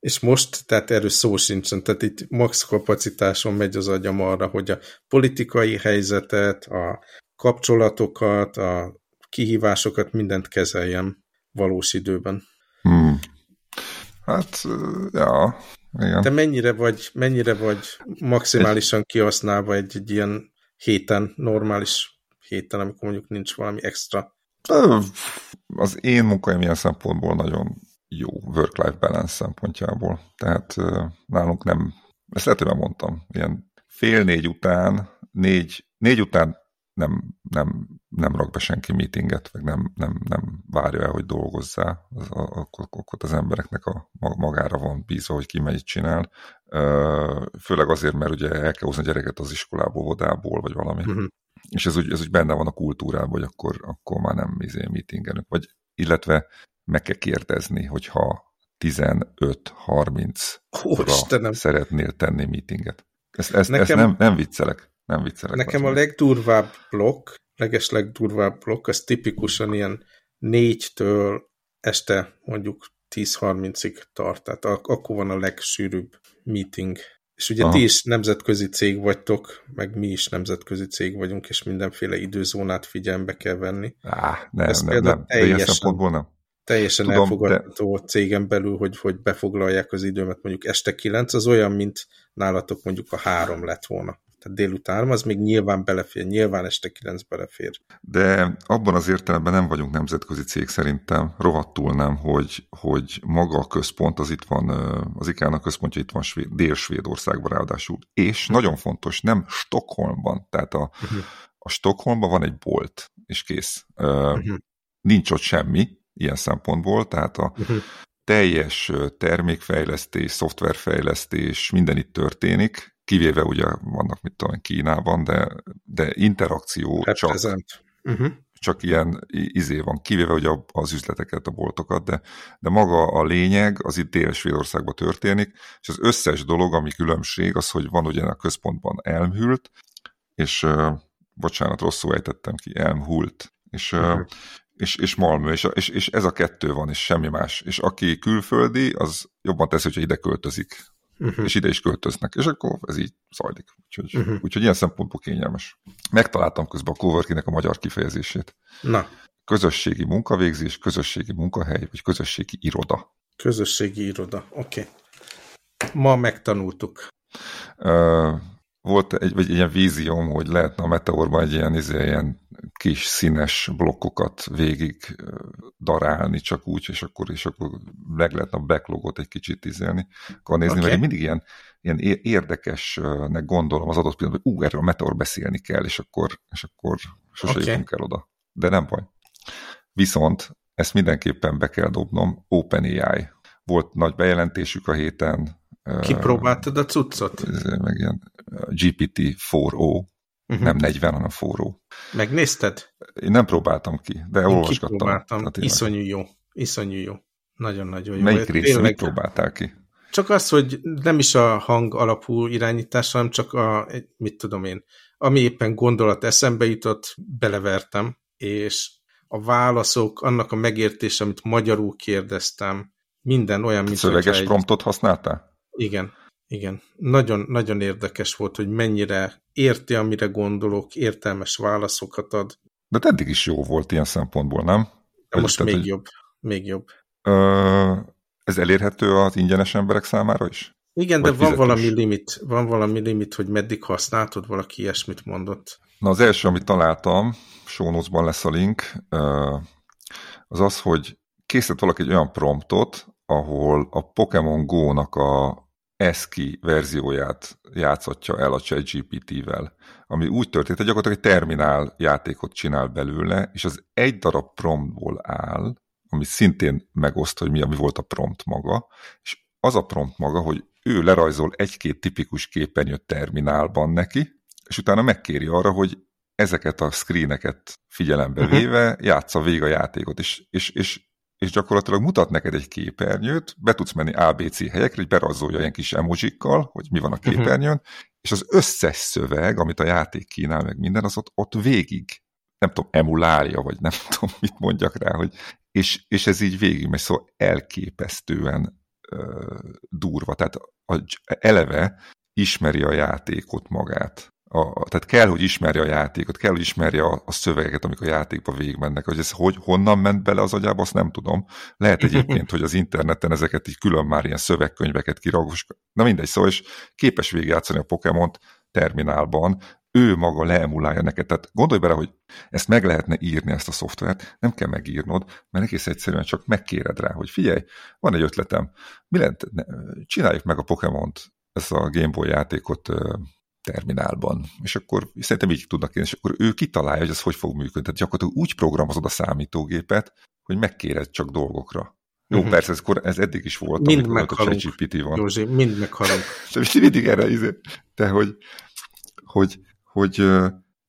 És most, tehát erről szó sincsen, tehát itt max kapacitáson megy az agyam arra, hogy a politikai helyzetet, a kapcsolatokat, a kihívásokat, mindent kezeljem valós időben. Hmm. Hát, ja, igen. Te mennyire vagy, mennyire vagy maximálisan kihasználva egy, egy ilyen héten, normális héten, amikor mondjuk nincs valami extra? Az én munkaim ilyen szempontból nagyon jó work-life balance szempontjából. Tehát nálunk nem, ezt lehet, hogy mondtam, ilyen fél négy után, négy, négy után nem, nem, nem rak be senki meetinget, meg nem, nem, nem várja el, hogy dolgozzá, akkor, akkor az embereknek a magára van bízva, hogy ki mennyit csinál. Főleg azért, mert ugye el kell hozni a gyereket az iskolából, vodából, vagy valami. Uh-huh. És ez úgy, ez úgy benne van a kultúrában, hogy akkor, akkor már nem izé meetingelünk. Vagy, illetve meg kell kérdezni, hogyha 15-30-ra szeretnél tenni meetinget. Ezt, ezt, Nekem... ezt nem, nem viccelek. Nem viccelek. Nekem a legdurvább blokk, leges legdurvább blokk, az tipikusan ilyen négytől este mondjuk 10-30-ig tart. Tehát ak akkor van a legsűrűbb meeting. És ugye Aha. ti is nemzetközi cég vagytok, meg mi is nemzetközi cég vagyunk, és mindenféle időzónát figyelembe kell venni. Á, nem, Ez nem, nem. Teljesen, nem. Teljesen Tudom, elfogadható de... cégen belül, hogy, hogy befoglalják az időmet mondjuk este 9, az olyan, mint nálatok mondjuk a három lett volna délután, az még nyilván belefér, nyilván este kilenc belefér. De abban az értelemben nem vagyunk nemzetközi cég szerintem, rohadtul nem, hogy, hogy maga a központ, az itt van, az IKEA-nak központja itt van Svéd, Dél-Svédországban ráadásul, és nagyon fontos, nem Stockholmban, tehát a, uh-huh. a Stockholmban van egy bolt, és kész. Uh-huh. Nincs ott semmi, ilyen szempontból, tehát a, uh-huh teljes termékfejlesztés, szoftverfejlesztés, minden itt történik, kivéve ugye vannak, mit tudom, Kínában, de, de interakció Represent. csak, uh-huh. csak ilyen izé van, kivéve ugye az üzleteket, a boltokat, de, de maga a lényeg az itt Dél-Svédországban történik, és az összes dolog, ami különbség, az, hogy van ugye a központban elmhült, és bocsánat, rosszul ejtettem ki, elmhult, és, uh-huh. és, és Malmö, és, és, és ez a kettő van, és semmi más. És aki külföldi, az jobban teszi, hogyha ide költözik uh-huh. és ide is költöznek, és akkor ez így zajlik. Úgyhogy, uh-huh. úgyhogy ilyen szempontból kényelmes. Megtaláltam közben a coworking a magyar kifejezését. Na. Közösségi munkavégzés, közösségi munkahely, vagy közösségi iroda. Közösségi iroda, oké. Okay. Ma megtanultuk. Uh, volt egy, vagy egy ilyen vízióm, hogy lehetne a Meteorban egy ilyen, izé, ilyen kis színes blokkokat végig darálni csak úgy, és akkor, és akkor meg lehetne a backlogot egy kicsit izélni. Akkor nézni, okay. mert mindig ilyen, ilyen érdekesnek gondolom az adott pillanatban, hogy ú, erről a Meteor beszélni kell, és akkor, és akkor sose okay. jutunk el oda. De nem baj. Viszont ezt mindenképpen be kell dobnom, OpenAI. Volt nagy bejelentésük a héten. Kipróbáltad a cuccot? Meg ilyen GPT-4o, Uh-huh. Nem 40, hanem forró. Megnézted? Én nem próbáltam ki, de Én olvasgattam. Kipróbáltam. Iszonyú jó. Iszonyú jó. Nagyon-nagyon jó. Melyik része Tényleg... próbáltál ki? Csak az, hogy nem is a hang alapú irányítás, hanem csak a, mit tudom én, ami éppen gondolat eszembe jutott, belevertem, és a válaszok, annak a megértése, amit magyarul kérdeztem, minden olyan, mint Szöveges egy... promptot használtál? Igen. Igen, nagyon, nagyon érdekes volt, hogy mennyire érti, amire gondolok, értelmes válaszokat ad. De eddig is jó volt ilyen szempontból, nem? De most tehát, még hogy... jobb, még jobb. Ö, ez elérhető az ingyenes emberek számára is? Igen, Vagy de van valami limit, van valami limit, hogy meddig használtod, valaki ilyesmit mondott. Na az első, amit találtam, show lesz a link, az az, hogy készített valaki egy olyan promptot, ahol a Pokémon Go-nak a ESCI verzióját játszatja el a ChatGPT-vel, ami úgy történt, hogy gyakorlatilag egy terminál játékot csinál belőle, és az egy darab promptból áll, ami szintén megoszt, hogy mi, ami volt a prompt maga, és az a prompt maga, hogy ő lerajzol egy-két tipikus képernyőt terminálban neki, és utána megkéri arra, hogy ezeket a screeneket figyelembe uh-huh. véve játsza végig a játékot, és, és, és és gyakorlatilag mutat neked egy képernyőt, be tudsz menni ABC helyekre, hogy berazolja ilyen kis emojikkal, hogy mi van a mhm. képernyőn, uh-huh. és az összes szöveg, amit a játék kínál, meg minden, az ott, ott végig, nem tudom, emulálja, vagy nem tudom, mit mondjak rá, hogy és, és ez így végig megy, szóval elképesztően durva. Tehát a, eleve ismeri a játékot magát. A, tehát kell, hogy ismerje a játékot, kell, hogy ismerje a, a szövegeket, amik a játékba végigmennek. Hogy ez hogy, honnan ment bele az agyába, azt nem tudom. Lehet egyébként, hogy az interneten ezeket így külön már ilyen szövegkönyveket kiragos. Na mindegy, szóval és képes végigjátszani a Pokémont terminálban, ő maga leemulálja neked. Tehát gondolj bele, hogy ezt meg lehetne írni, ezt a szoftvert, nem kell megírnod, mert egész egyszerűen csak megkéred rá, hogy figyelj, van egy ötletem, mi lehet, csináljuk meg a Pokémont, ezt a Gameboy játékot terminálban, és akkor szerintem így tudnak én, és akkor ő kitalálja, hogy ez hogy fog működni. Tehát gyakorlatilag úgy programozod a számítógépet, hogy megkéred csak dolgokra. Jó, uh-huh. persze, ez, ez eddig is volt, mind amikor volt a ChatGPT van. Józsi, mind meghalunk. És mindig erre, izé, de hogy, hogy, hogy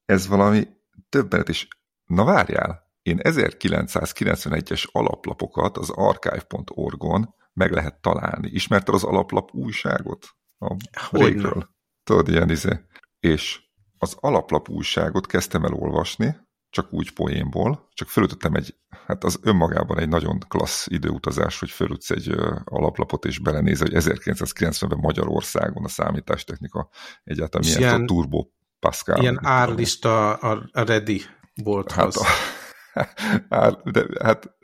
ez valami többenet is. Na várjál, én 1991-es alaplapokat az archive.org-on meg lehet találni. Ismerted az alaplap újságot? A régről? Tudod, ilyen izé. És az alaplap újságot kezdtem el olvasni, csak úgy poénból, csak fölütöttem egy, hát az önmagában egy nagyon klassz időutazás, hogy fölütsz egy alaplapot és belenéz, hogy 1990-ben Magyarországon a számítástechnika egyáltalán milyen ilyen, turbo Pascal. Ilyen árlista a, a Ready bolthoz. Hát, a, de, hát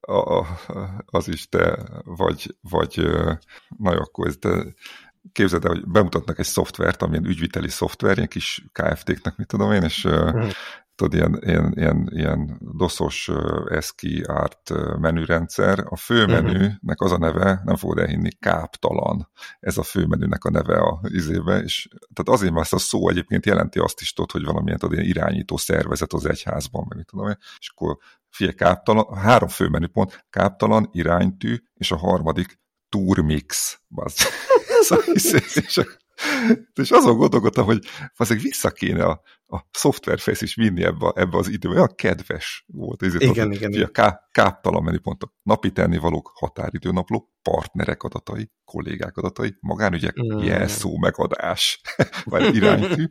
a, a, az is te vagy, vagy na jó, akkor ez de képzeld el, hogy bemutatnak egy szoftvert, amilyen ügyviteli szoftver, ilyen kis KFT-knek, mit tudom én, és uh, tudod, ilyen, ilyen, ilyen, ilyen doszos art uh, menürendszer. A főmenünek az a neve, nem fogod elhinni, káptalan. Ez a főmenünek a neve a izébe, és tehát azért, mert a szó egyébként jelenti azt is, tudod, hogy valamilyen tudod, ilyen irányító szervezet az egyházban, meg mit tudom én, és akkor figyelj, káptalan, három főmenüpont, káptalan, iránytű, és a harmadik turmix. Szóval és, és azon gondolkodtam, hogy azért vissza kéne a, a szoftverfejsz is vinni ebbe, ebbe az időbe. Olyan kedves volt. Ezért igen, ott, igen, igen. A ká, káptalan menüpontok. Napi tennivalók, határidőnapló, partnerek adatai, kollégák adatai, magánügyek, mm. jelszó megadás, vagy iránytű,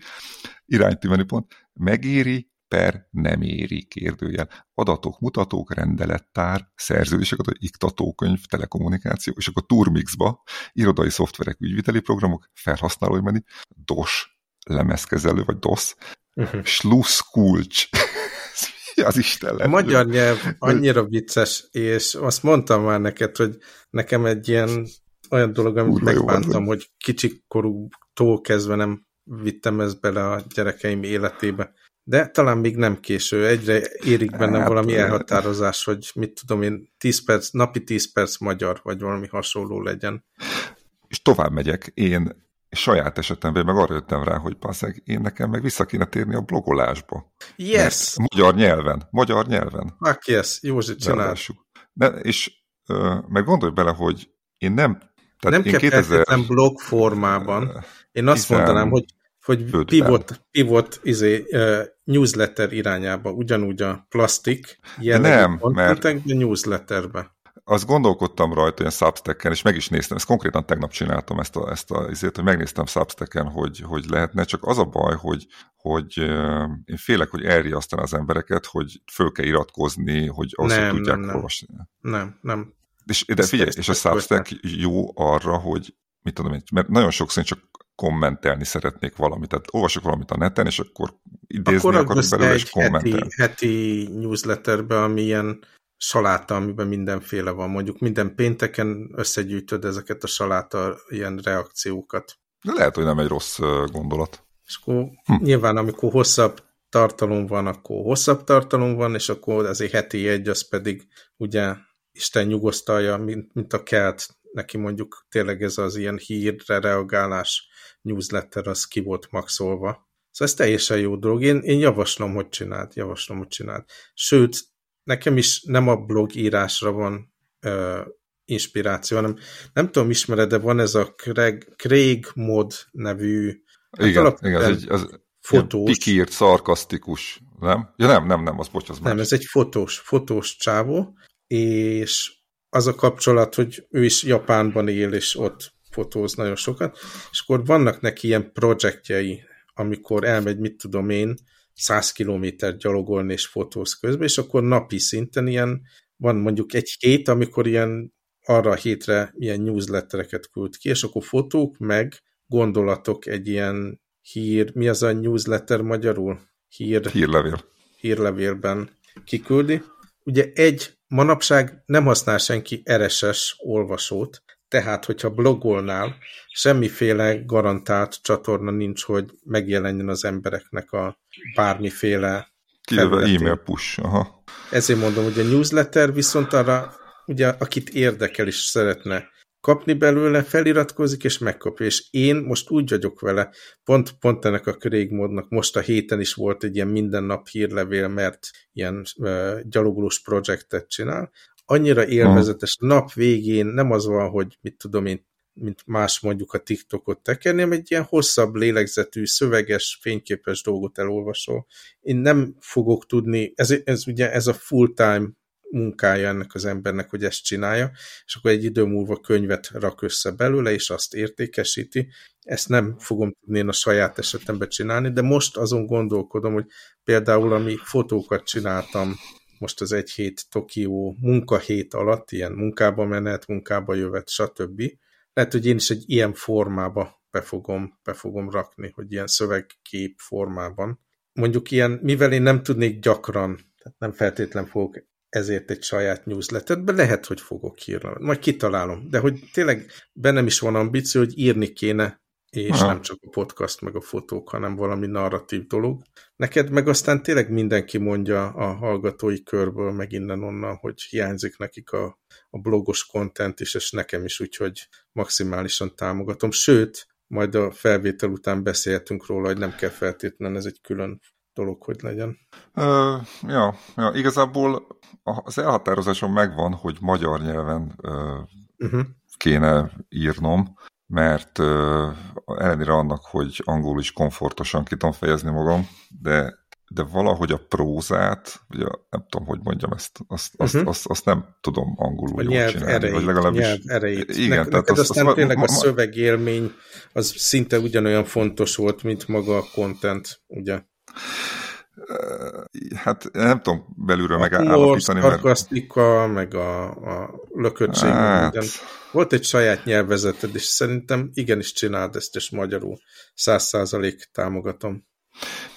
iránytű menüpont. Megéri per nem éri kérdőjel. Adatok, mutatók, rendelettár, szerződések, iktatókönyv, telekommunikáció, és akkor Turmixba irodai szoftverek, ügyviteli programok, felhasználói menü, DOS, lemezkezelő, vagy DOS, uh-huh. Schluss kulcs. az Isten. A magyar nyelv annyira vicces, és azt mondtam már neked, hogy nekem egy ilyen olyan dolog, amit Úrva megbántam, hogy kicsikorútól kezdve nem vittem ezt bele a gyerekeim életébe. De talán még nem késő, egyre érik bennem hát, valami elhatározás, hogy mit tudom én, 10 perc, napi 10 perc magyar, vagy valami hasonló legyen. És tovább megyek, én saját esetemben meg arra jöttem rá, hogy passzeg, én nekem meg vissza kéne térni a blogolásba. Yes! Mert magyar nyelven, magyar nyelven. Fuck yes, Józsi csinál. De, és uh, meg gondolj bele, hogy én nem... Tehát nem én kell 2000... blog formában. Én azt 10... mondanám, hogy hogy pivot, pivot izé, newsletter irányába, ugyanúgy a plastik nem, mert a newsletterbe. Azt gondolkodtam rajta ilyen substack és meg is néztem, ezt konkrétan tegnap csináltam ezt a, ezt a izét, hogy megnéztem substack hogy, hogy lehetne, csak az a baj, hogy, hogy én félek, hogy elriasztaná az embereket, hogy föl kell iratkozni, hogy azt nem, tudják nem, olvasni. Nem, nem. És, de figyelj, és a Substack jó arra, hogy mit tudom én, mert nagyon sokszor csak kommentelni szeretnék valamit. Tehát olvasok valamit a neten, és akkor idézni akkor akarok belőle, és kommentelni. Heti, heti newsletterbe, ami ilyen saláta, amiben mindenféle van. Mondjuk minden pénteken összegyűjtöd ezeket a saláta ilyen reakciókat. De lehet, hogy nem egy rossz gondolat. És akkor hm. nyilván, amikor hosszabb tartalom van, akkor hosszabb tartalom van, és akkor azért heti egy, az pedig ugye Isten nyugosztalja, mint, mint a kelt, neki mondjuk tényleg ez az ilyen hírre reagálás newsletter az ki volt maxolva. Szóval ez teljesen jó dolog. Én, én javaslom, hogy csináld, javaslom, hogy csináld. Sőt, nekem is nem a blog írásra van ö, inspiráció, hanem nem tudom, ismered, de van ez a Craig, Craig Mod nevű hát igen, igen, ez egy az fotós. Pikírt, szarkasztikus, nem? Ja nem, nem, nem, az bocs, az Nem, más. ez egy fotós, fotós csávó, és az a kapcsolat, hogy ő is Japánban él, és ott fotóz nagyon sokat, és akkor vannak neki ilyen projektjei, amikor elmegy, mit tudom én, 100 kilométer gyalogolni és fotóz közben, és akkor napi szinten ilyen, van mondjuk egy hét, amikor ilyen arra a hétre ilyen newslettereket küld ki, és akkor fotók meg gondolatok egy ilyen hír, mi az a newsletter magyarul? Hír, hírlevél. Hírlevélben kiküldi. Ugye egy manapság nem használ senki RSS olvasót, tehát, hogyha blogolnál, semmiféle garantált csatorna nincs, hogy megjelenjen az embereknek a bármiféle Kivéve e-mail push, aha. Ezért mondom, hogy a newsletter viszont arra, ugye, akit érdekel és szeretne kapni belőle, feliratkozik és megkapja. És én most úgy vagyok vele, pont, pont ennek a Craig módnak most a héten is volt egy ilyen minden nap hírlevél, mert ilyen uh, gyalogolós projektet csinál, annyira élvezetes nap végén, nem az van, hogy mit tudom én, mint más mondjuk a TikTokot tekerni, egy ilyen hosszabb lélegzetű, szöveges, fényképes dolgot elolvasol. Én nem fogok tudni, ez, ez ugye ez a full-time munkája ennek az embernek, hogy ezt csinálja, és akkor egy idő múlva könyvet rak össze belőle, és azt értékesíti. Ezt nem fogom tudni én a saját esetemben csinálni, de most azon gondolkodom, hogy például ami fotókat csináltam most az egy hét Tokió munkahét alatt, ilyen munkába menet, munkába jövet, stb. Lehet, hogy én is egy ilyen formába be fogom, be fogom rakni, hogy ilyen szövegkép formában. Mondjuk ilyen, mivel én nem tudnék gyakran, tehát nem feltétlen fogok ezért egy saját newslettert, de lehet, hogy fogok írni. Majd kitalálom. De hogy tényleg bennem is van ambíció, hogy írni kéne és ha. nem csak a podcast, meg a fotók, hanem valami narratív dolog. Neked meg aztán tényleg mindenki mondja a hallgatói körből, meg innen-onnan, hogy hiányzik nekik a, a blogos content is, és nekem is, úgyhogy maximálisan támogatom. Sőt, majd a felvétel után beszéltünk róla, hogy nem kell feltétlenül ez egy külön dolog, hogy legyen. Uh, ja, ja, igazából az elhatározásom megvan, hogy magyar nyelven uh, uh -huh. kéne írnom, mert uh, ellenére annak, hogy angolul is komfortosan ki tudom fejezni magam, de, de valahogy a prózát, ugye nem tudom, hogy mondjam ezt, azt, azt, uh -huh. azt, azt nem tudom angolul a jól csinálni. Erejét, vagy legalábbis, nyelv erejét. Igen, ne, tehát az, aztán az, tényleg ma, ma, a szövegélmény az szinte ugyanolyan fontos volt, mint maga a content, ugye? Hát nem tudom belülről megállapítani. A mert... meg a, a lököttség. Hát... Volt egy saját nyelvezeted, és szerintem igenis csináld ezt, és magyarul száz százalék támogatom.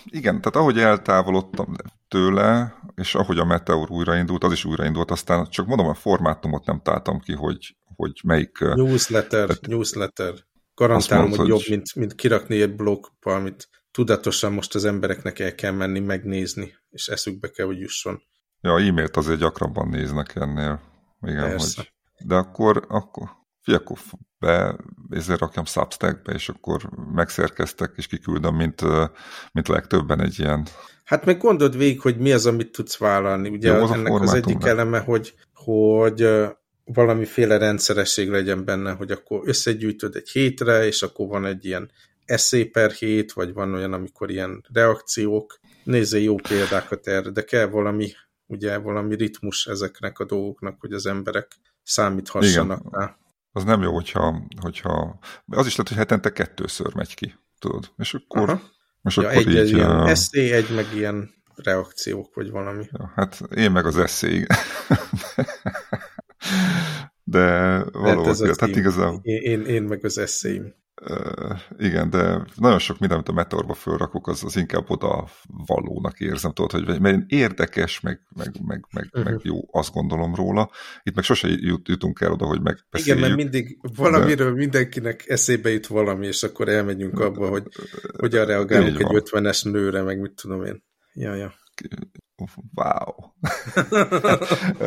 Igen, tehát ahogy eltávolodtam tőle, és ahogy a Meteor újraindult, az is újraindult, aztán csak mondom, a formátumot nem találtam ki, hogy, hogy melyik... Newsletter, tehát, newsletter. Garantálom, mondod, hogy jobb, mint, mint kirakni egy blogba, amit tudatosan most az embereknek el kell menni megnézni, és eszükbe kell, hogy jusson. Ja, e-mailt azért gyakrabban néznek ennél. Igen, Persze. hogy... De akkor, akkor fi, akkor be, ezért rakjam Substackbe, és akkor megszerkeztek, és kiküldöm, mint, mint legtöbben egy ilyen... Hát meg gondold végig, hogy mi az, amit tudsz vállalni. Ugye Jó, az ennek az egyik eleme, hogy, hogy valamiféle rendszeresség legyen benne, hogy akkor összegyűjtöd egy hétre, és akkor van egy ilyen eszé per hét, vagy van olyan, amikor ilyen reakciók. Nézzél jó példákat erre, de kell valami, ugye valami ritmus ezeknek a dolgoknak, hogy az emberek számíthassanak Igen. rá. Az nem jó, hogyha, hogyha... Az is lehet, hogy hetente kettőször megy ki, tudod? És akkor... Aha. És ja, akkor egy, így, egy ilyen uh... eszé, egy meg ilyen reakciók, vagy valami. Ja, hát én meg az eszé. De valóban, tehát igazából... Én, én, én meg az eszéim. Uh, igen, de nagyon sok minden, amit a meteorba fölrakok, az, az inkább oda valónak érzem, tudod, hogy mert érdekes, meg, meg, meg, meg, uh-huh. meg jó, azt gondolom róla. Itt meg sose jut, jutunk el oda, hogy megbeszéljük. Igen, mert mindig valamiről de... mindenkinek eszébe jut valami, és akkor elmegyünk abba, hogy hogyan reagálunk egy ötvenes nőre, meg mit tudom én. Ja, ja. Wow.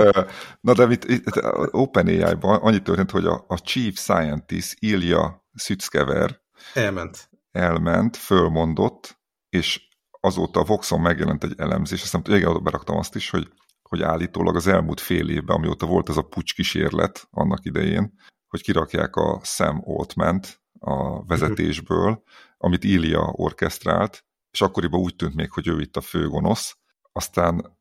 Na de itt, itt OpenAI-ban annyi történt, hogy a, a Chief Scientist Ilya Szückever elment. elment, fölmondott, és azóta a Voxon megjelent egy elemzés, azt hiszem, igen, beraktam azt is, hogy, hogy állítólag az elmúlt fél évben, amióta volt ez a pucs kísérlet annak idején, hogy kirakják a Sam altman a vezetésből, amit Ilya orkesztrált, és akkoriban úgy tűnt még, hogy ő itt a főgonosz. Aztán,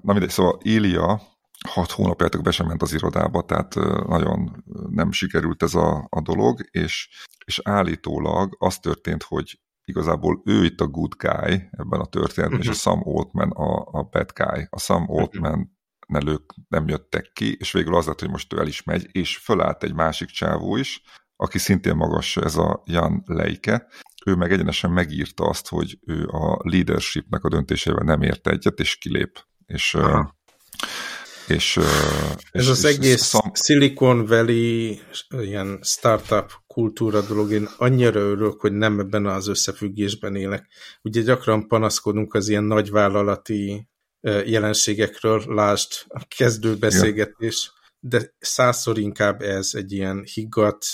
na mindegy, szóval Ilya hat hónapjátok be sem ment az irodába, tehát nagyon nem sikerült ez a, a dolog, és, és állítólag az történt, hogy igazából ő itt a good guy ebben a történetben, uh -huh. és a mhm. Sam Altman a, a bad guy. A Sam mhm. Altman panelők nem jöttek ki, és végül az lett, hogy most ő el is megy, és fölállt egy másik csávó is, aki szintén magas, ez a Jan Leike, ő meg egyenesen megírta azt, hogy ő a leadershipnek a döntésével nem ért egyet, és kilép. És, és, Ez és, az és egész szam... Silicon Valley ilyen startup kultúra dolog, én annyira örülök, hogy nem ebben az összefüggésben élek. Ugye gyakran panaszkodunk az ilyen nagyvállalati jelenségekről, lásd a kezdőbeszélgetés, de százszor inkább ez egy ilyen higgadt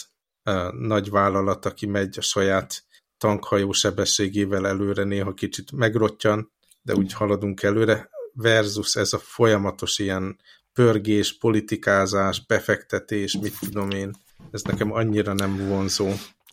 nagyvállalat, aki megy a saját tankhajó sebességével előre, néha kicsit megrottyan, de úgy haladunk előre, versus ez a folyamatos ilyen pörgés, politikázás, befektetés, mit tudom én, ez nekem annyira nem vonzó.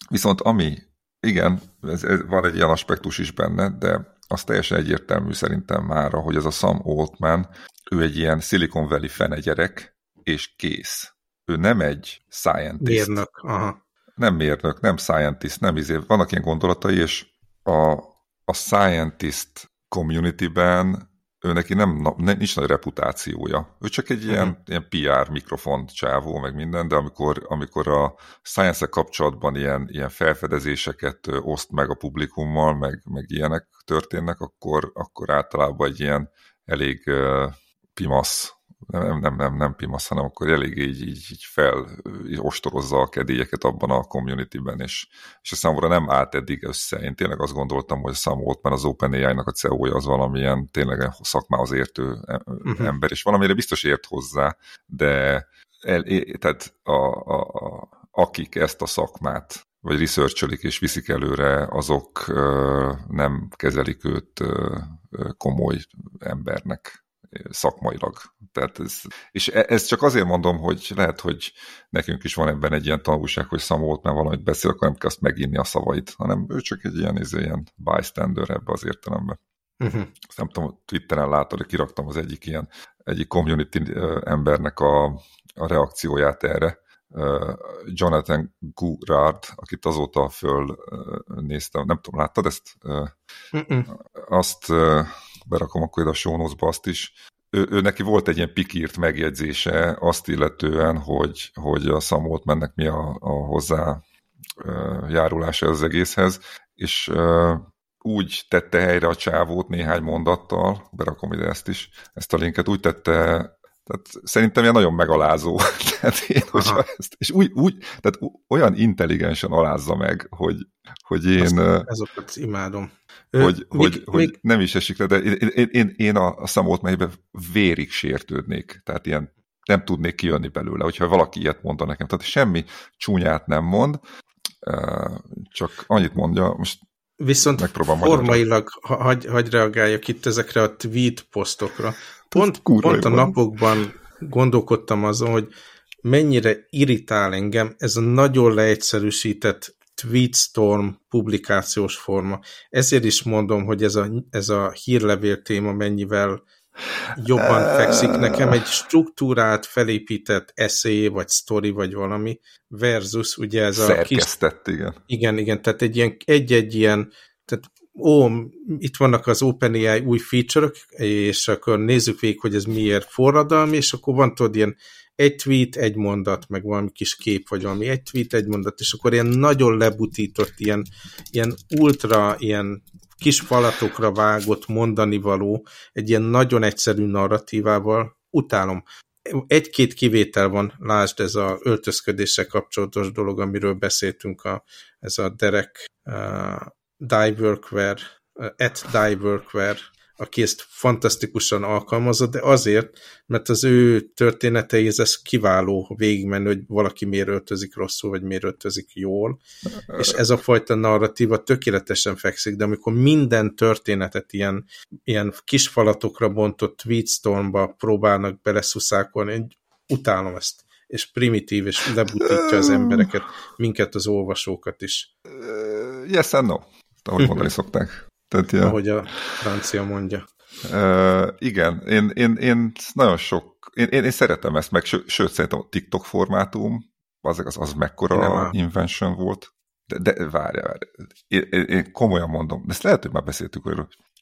Viszont ami, igen, ez, ez van egy ilyen aspektus is benne, de az teljesen egyértelmű szerintem már, hogy ez a Sam Altman, ő egy ilyen Silicon Valley fene gyerek, és kész. Ő nem egy scientist. Mérnök, aha. Nem mérnök, nem scientist, nem izé. Vannak ilyen gondolatai, és a, a scientist community-ben ő neki nem, nincs nagy reputációja. Ő csak egy uh-huh. ilyen, ilyen PR mikrofon csávó, meg minden, de amikor, amikor a science kapcsolatban ilyen, ilyen felfedezéseket oszt meg a publikummal, meg, meg ilyenek történnek, akkor, akkor általában egy ilyen elég uh, pimasz nem, nem, nem, nem pimasz, hanem akkor elég így, így, így fel így ostorozza a kedélyeket abban a communityben, és, és a számomra nem állt eddig össze. Én tényleg azt gondoltam, hogy Sam Altman az OpenAI-nak a CEO-ja az valamilyen tényleg szakmához értő uh-huh. ember, és valamire biztos ért hozzá, de el, tehát a, a, a, akik ezt a szakmát vagy researchelik és viszik előre, azok nem kezelik őt komoly embernek szakmailag. Tehát ez, és e, ez csak azért mondom, hogy lehet, hogy nekünk is van ebben egy ilyen tanulság, hogy Sam mert valamit beszél, akkor nem kell azt meginni a szavait, hanem ő csak egy ilyen, ez, ilyen bystander ebbe az értelemben. Uh-huh. Azt nem tudom, Twitteren látod, hogy kiraktam az egyik ilyen, egyik community embernek a, a reakcióját erre, Jonathan Gourard, akit azóta fölnéztem, nem tudom, láttad ezt? Uh-uh. Azt berakom akkor ide a show azt is. Ő, ő neki volt egy ilyen pikírt megjegyzése azt illetően, hogy, hogy a Samolt mennek mi a, a hozzá járulása az egészhez, és úgy tette helyre a csávót néhány mondattal, berakom ide ezt is, ezt a linket, úgy tette tehát szerintem ilyen nagyon megalázó. tehát én, hogyha ezt, és úgy, úgy, tehát olyan intelligensen alázza meg, hogy, hogy én... Azt, ezokat imádom. Hogy, még, hogy, még... hogy nem is esik le, de én, én, én, a, a számot melyben vérig sértődnék. Tehát ilyen nem tudnék kijönni belőle, hogyha valaki ilyet mondta nekem. Tehát semmi csúnyát nem mond, csak annyit mondja, most Viszont formailag, hagy, hagy reagáljak itt ezekre a tweet posztokra. Pont, pont a napokban gondolkodtam azon, hogy mennyire irritál engem ez a nagyon leegyszerűsített Tweetstorm publikációs forma. Ezért is mondom, hogy ez a, ez a hírlevél téma mennyivel jobban fekszik nekem egy struktúrált, felépített eszé, vagy story, vagy valami, versus ugye ez a kis... igen. Igen, igen, tehát egy ilyen, egy-egy ilyen, tehát ó, itt vannak az OpenAI új feature-ök, és akkor nézzük végig, hogy ez miért forradalmi, és akkor van tudod ilyen egy tweet, egy mondat, meg valami kis kép, vagy valami egy tweet, egy mondat, és akkor ilyen nagyon lebutított, ilyen, ilyen ultra, ilyen kis falatokra vágott mondani való, egy ilyen nagyon egyszerű narratívával, utálom. Egy-két kivétel van, lásd ez a öltözködéssel kapcsolatos dolog, amiről beszéltünk, a, ez a Derek uh, Dieworkware, uh, at Dieworkware aki ezt fantasztikusan alkalmazott, de azért, mert az ő történetei ez kiváló végigmenni, hogy valaki miért öltözik rosszul, vagy miért öltözik jól, és ez a fajta narratíva tökéletesen fekszik, de amikor minden történetet ilyen, ilyen kis falatokra bontott tweetstormba próbálnak beleszuszákolni, utálom ezt és primitív, és lebutítja az embereket, minket az olvasókat is. Yes and no, ahogy mondani szokták. Tehát, ja. Ahogy a francia mondja. Uh, igen, én, én, én nagyon sok, én, én, én szeretem ezt, meg ső, sőt, szerintem a TikTok formátum, az, az, az mekkora invention volt. De, de várja, várja. Én, én, én komolyan mondom, de ezt lehet, hogy már beszéltük hogy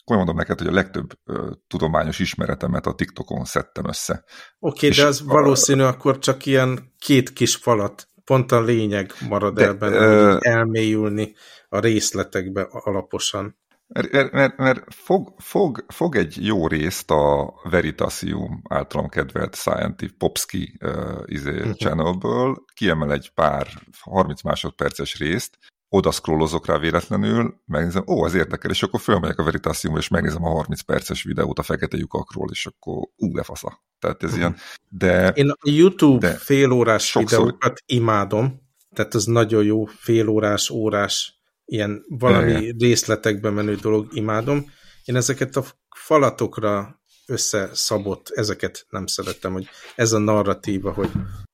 komolyan mondom neked, hogy a legtöbb ö, tudományos ismeretemet a TikTokon szedtem össze. Oké, okay, de az a... valószínű akkor csak ilyen két kis falat, pont a lényeg marad de, el benne, ö... elmélyülni a részletekbe alaposan. Mert, mert, mert fog, fog, fog egy jó részt a Veritasium általam kedvelt Scientific Popski uh, izé, uh-huh. channelből, kiemel egy pár 30 másodperces részt, oda scrollozok rá véletlenül, megnézem, ó, ez érdekel, és akkor fölmegyek a Veritasiumba, és megnézem a 30 perces videót a fekete lyukakról, és akkor ú, de fasza. Tehát ez uh-huh. ilyen, de... Én a YouTube félórás sokszor... videókat imádom, tehát az nagyon jó félórás, órás ilyen valami Igen. részletekbe menő dolog, imádom. Én ezeket a falatokra összeszabott, ezeket nem szeretem, hogy ez a narratíva, hogy,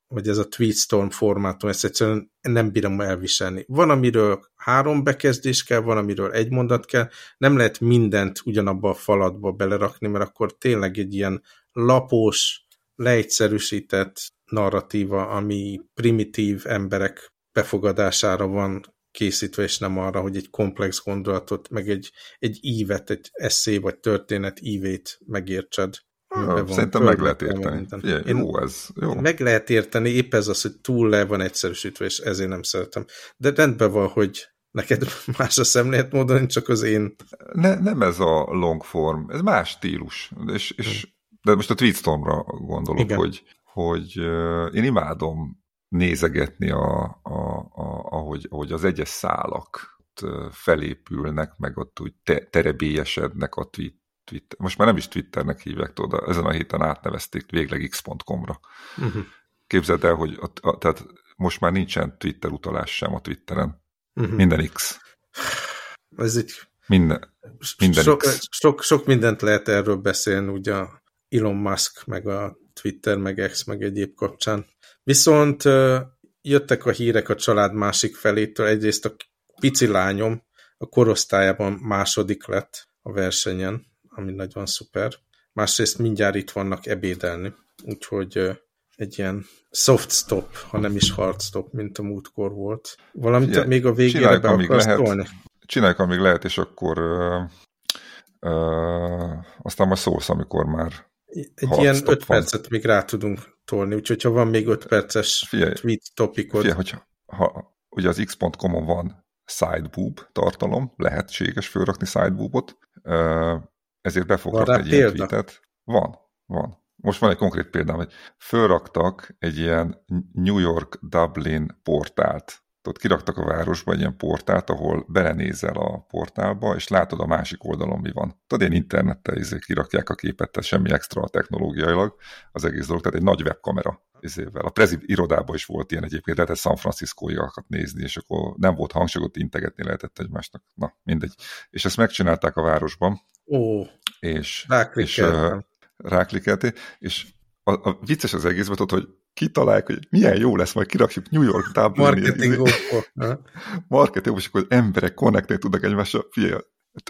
hogy ez a tweetstorm formátum, ezt egyszerűen nem bírom elviselni. Van, amiről három bekezdés kell, van, amiről egy mondat kell, nem lehet mindent ugyanabba a falatba belerakni, mert akkor tényleg egy ilyen lapos, leegyszerűsített narratíva, ami primitív emberek befogadására van készítve, és nem arra, hogy egy komplex gondolatot, meg egy, egy ívet, egy eszé vagy történet ívét megértsed. Ja, szerintem meg lehet érteni. Figyelj, jó ez. Jó. Meg lehet érteni, épp ez az, hogy túl le van egyszerűsítve, és ezért nem szeretem. De rendben van, hogy neked más a szemléletmódon, én csak az én... Ne, nem ez a long form, ez más stílus. És, és, de most a Tweetstormra gondolok, Igen. hogy, hogy én imádom nézegetni, a, a, a, ahogy, ahogy az egyes szálak felépülnek, meg ott úgy te, terebélyesednek a tweet, Twitter. Most már nem is Twitternek hívják, tudod, ezen a héten átnevezték végleg x.com-ra. Uh mhm. -huh. Képzeld el, hogy a, a, tehát most már nincsen Twitter utalás sem a Twitteren. Uh mhm. -huh. Minden X. Ez így... Minden, minden sok, X. Sok, sok mindent lehet erről beszélni, ugye Elon Musk, meg a Twitter, meg X, meg egyéb kapcsán. Viszont jöttek a hírek a család másik felétől. Egyrészt a pici lányom a korosztályában második lett a versenyen, ami nagyon szuper. Másrészt mindjárt itt vannak ebédelni, úgyhogy egy ilyen soft stop, ha nem is hard stop, mint a múltkor volt. Valamit Figyelj, még a végére be akarsz lehet, tolni? Csináljuk, amíg lehet, és akkor uh, uh, aztán majd szólsz, amikor már egy ilyen öt percet még rá tudunk tolni, úgyhogy ha van még öt perces figyelj, tweet topikod. Figyelj, hogyha, ha, ugye az x.com-on van sideboob tartalom, lehetséges fölrakni sideboobot, ezért be fog rakni egy példa? ilyen tweetet. Van, van. Most van egy konkrét példám, hogy fölraktak egy ilyen New York-Dublin portált tudod, kiraktak a városba egy ilyen portált, ahol belenézel a portálba, és látod a másik oldalon mi van. Tudod, ilyen internettel izé, kirakják a képet, tehát semmi extra technológiailag az egész dolog, tehát egy nagy webkamera izével. A Prezi irodában is volt ilyen egyébként, lehetett San Francisco-iakat nézni, és akkor nem volt hangságot integetni lehetett egymásnak. Na, mindegy. És ezt megcsinálták a városban. Ó, és, és ráklikelté, és a, a vicces az egész, volt, hogy kitalálják, hogy milyen jó lesz, majd kirakjuk New York Dublin. Marketing Marketing, és akkor emberek connectni tudnak egymással. Figyelj,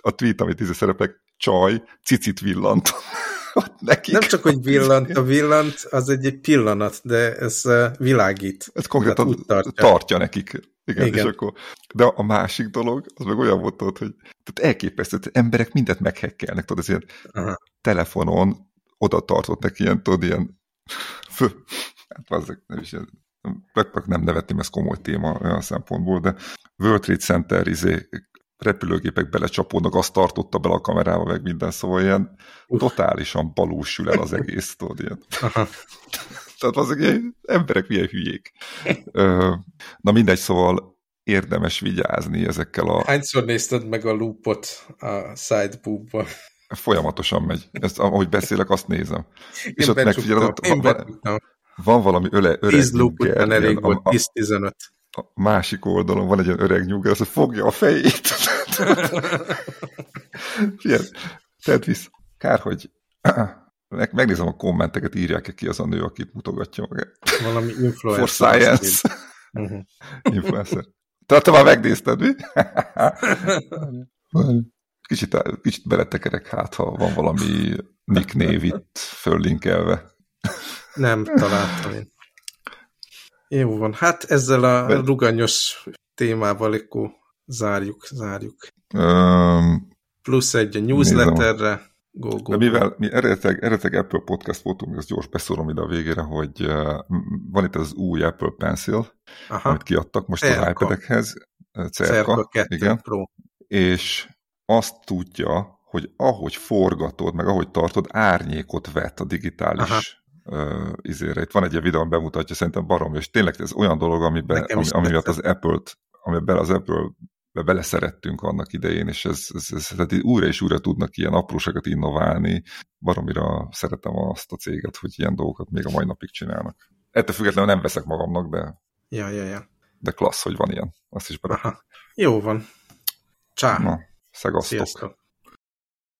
a tweet, amit tíze szerepek, csaj, cicit villant. Nekik. Nem csak, hogy villant, a villant az egy, egy pillanat, de ez világít. Ez konkrétan tartja. tartja nekik. Igen, Igen. És akkor, de a másik dolog, az meg olyan volt, hogy tehát elképesztő, hogy emberek mindent meghekkelnek, tudod, ez ilyen Aha. telefonon oda tartott neki ilyen, tudod, ilyen hát azok nem is nem nevetném, ez komoly téma olyan szempontból, de World Trade Center izé, repülőgépek belecsapódnak, azt tartotta bele a kamerába, meg minden, szóval ilyen Uf. totálisan balúsül el az egész, tudod, ilyen. Tehát azok ilyen emberek milyen hülyék. Na mindegy, szóval érdemes vigyázni ezekkel a... Hányszor nézted meg a loopot a sideboobban? Folyamatosan megy. Ezt, ahogy beszélek, azt nézem. Én És ott megfigyeled, ott van, valami öle, öreg 10 loop után elég volt, 10-15. A másik oldalon van egy olyan öreg nyugger, az fogja a fejét. Figyelj, tedd visz. Kár, hogy meg, megnézem a kommenteket, írják-e ki az a nő, akit mutogatja magát. Valami influencer. For science. Uh-huh. influencer. Tehát te már megnézted, mi? kicsit, kicsit beletekerek hát, ha van valami nicknév itt föllinkelve. Nem találtam én. Jó van, hát ezzel a ruganyos témával akkor zárjuk, zárjuk. Um, plusz egy a newsletterre, Go, go, De mivel mi eredetileg, eredetileg Apple Podcast voltunk, ezt gyors beszórom ide a végére, hogy uh, van itt az új Apple Pencil, Aha. amit kiadtak most Cerka. az iPad-ekhez. Cerka, Cerka 2 igen. Pro. És azt tudja, hogy ahogy forgatod, meg ahogy tartod, árnyékot vet a digitális uh, izére. Itt van egy ilyen videó, bemutatja, szerintem barom, és tényleg ez olyan dolog, amiben, ami, ami miatt az Apple-t, amiben az Apple be beleszerettünk annak idején, és ez, ez, ez, tehát újra és újra tudnak ilyen apróságot innoválni. Baromira szeretem azt a céget, hogy ilyen dolgokat még a mai napig csinálnak. Ettől függetlenül nem veszek magamnak, de, ja, ja, ja. de klassz, hogy van ilyen. Azt is berakom. Jó van. Csá. Na, szegasztok. Sziasztok.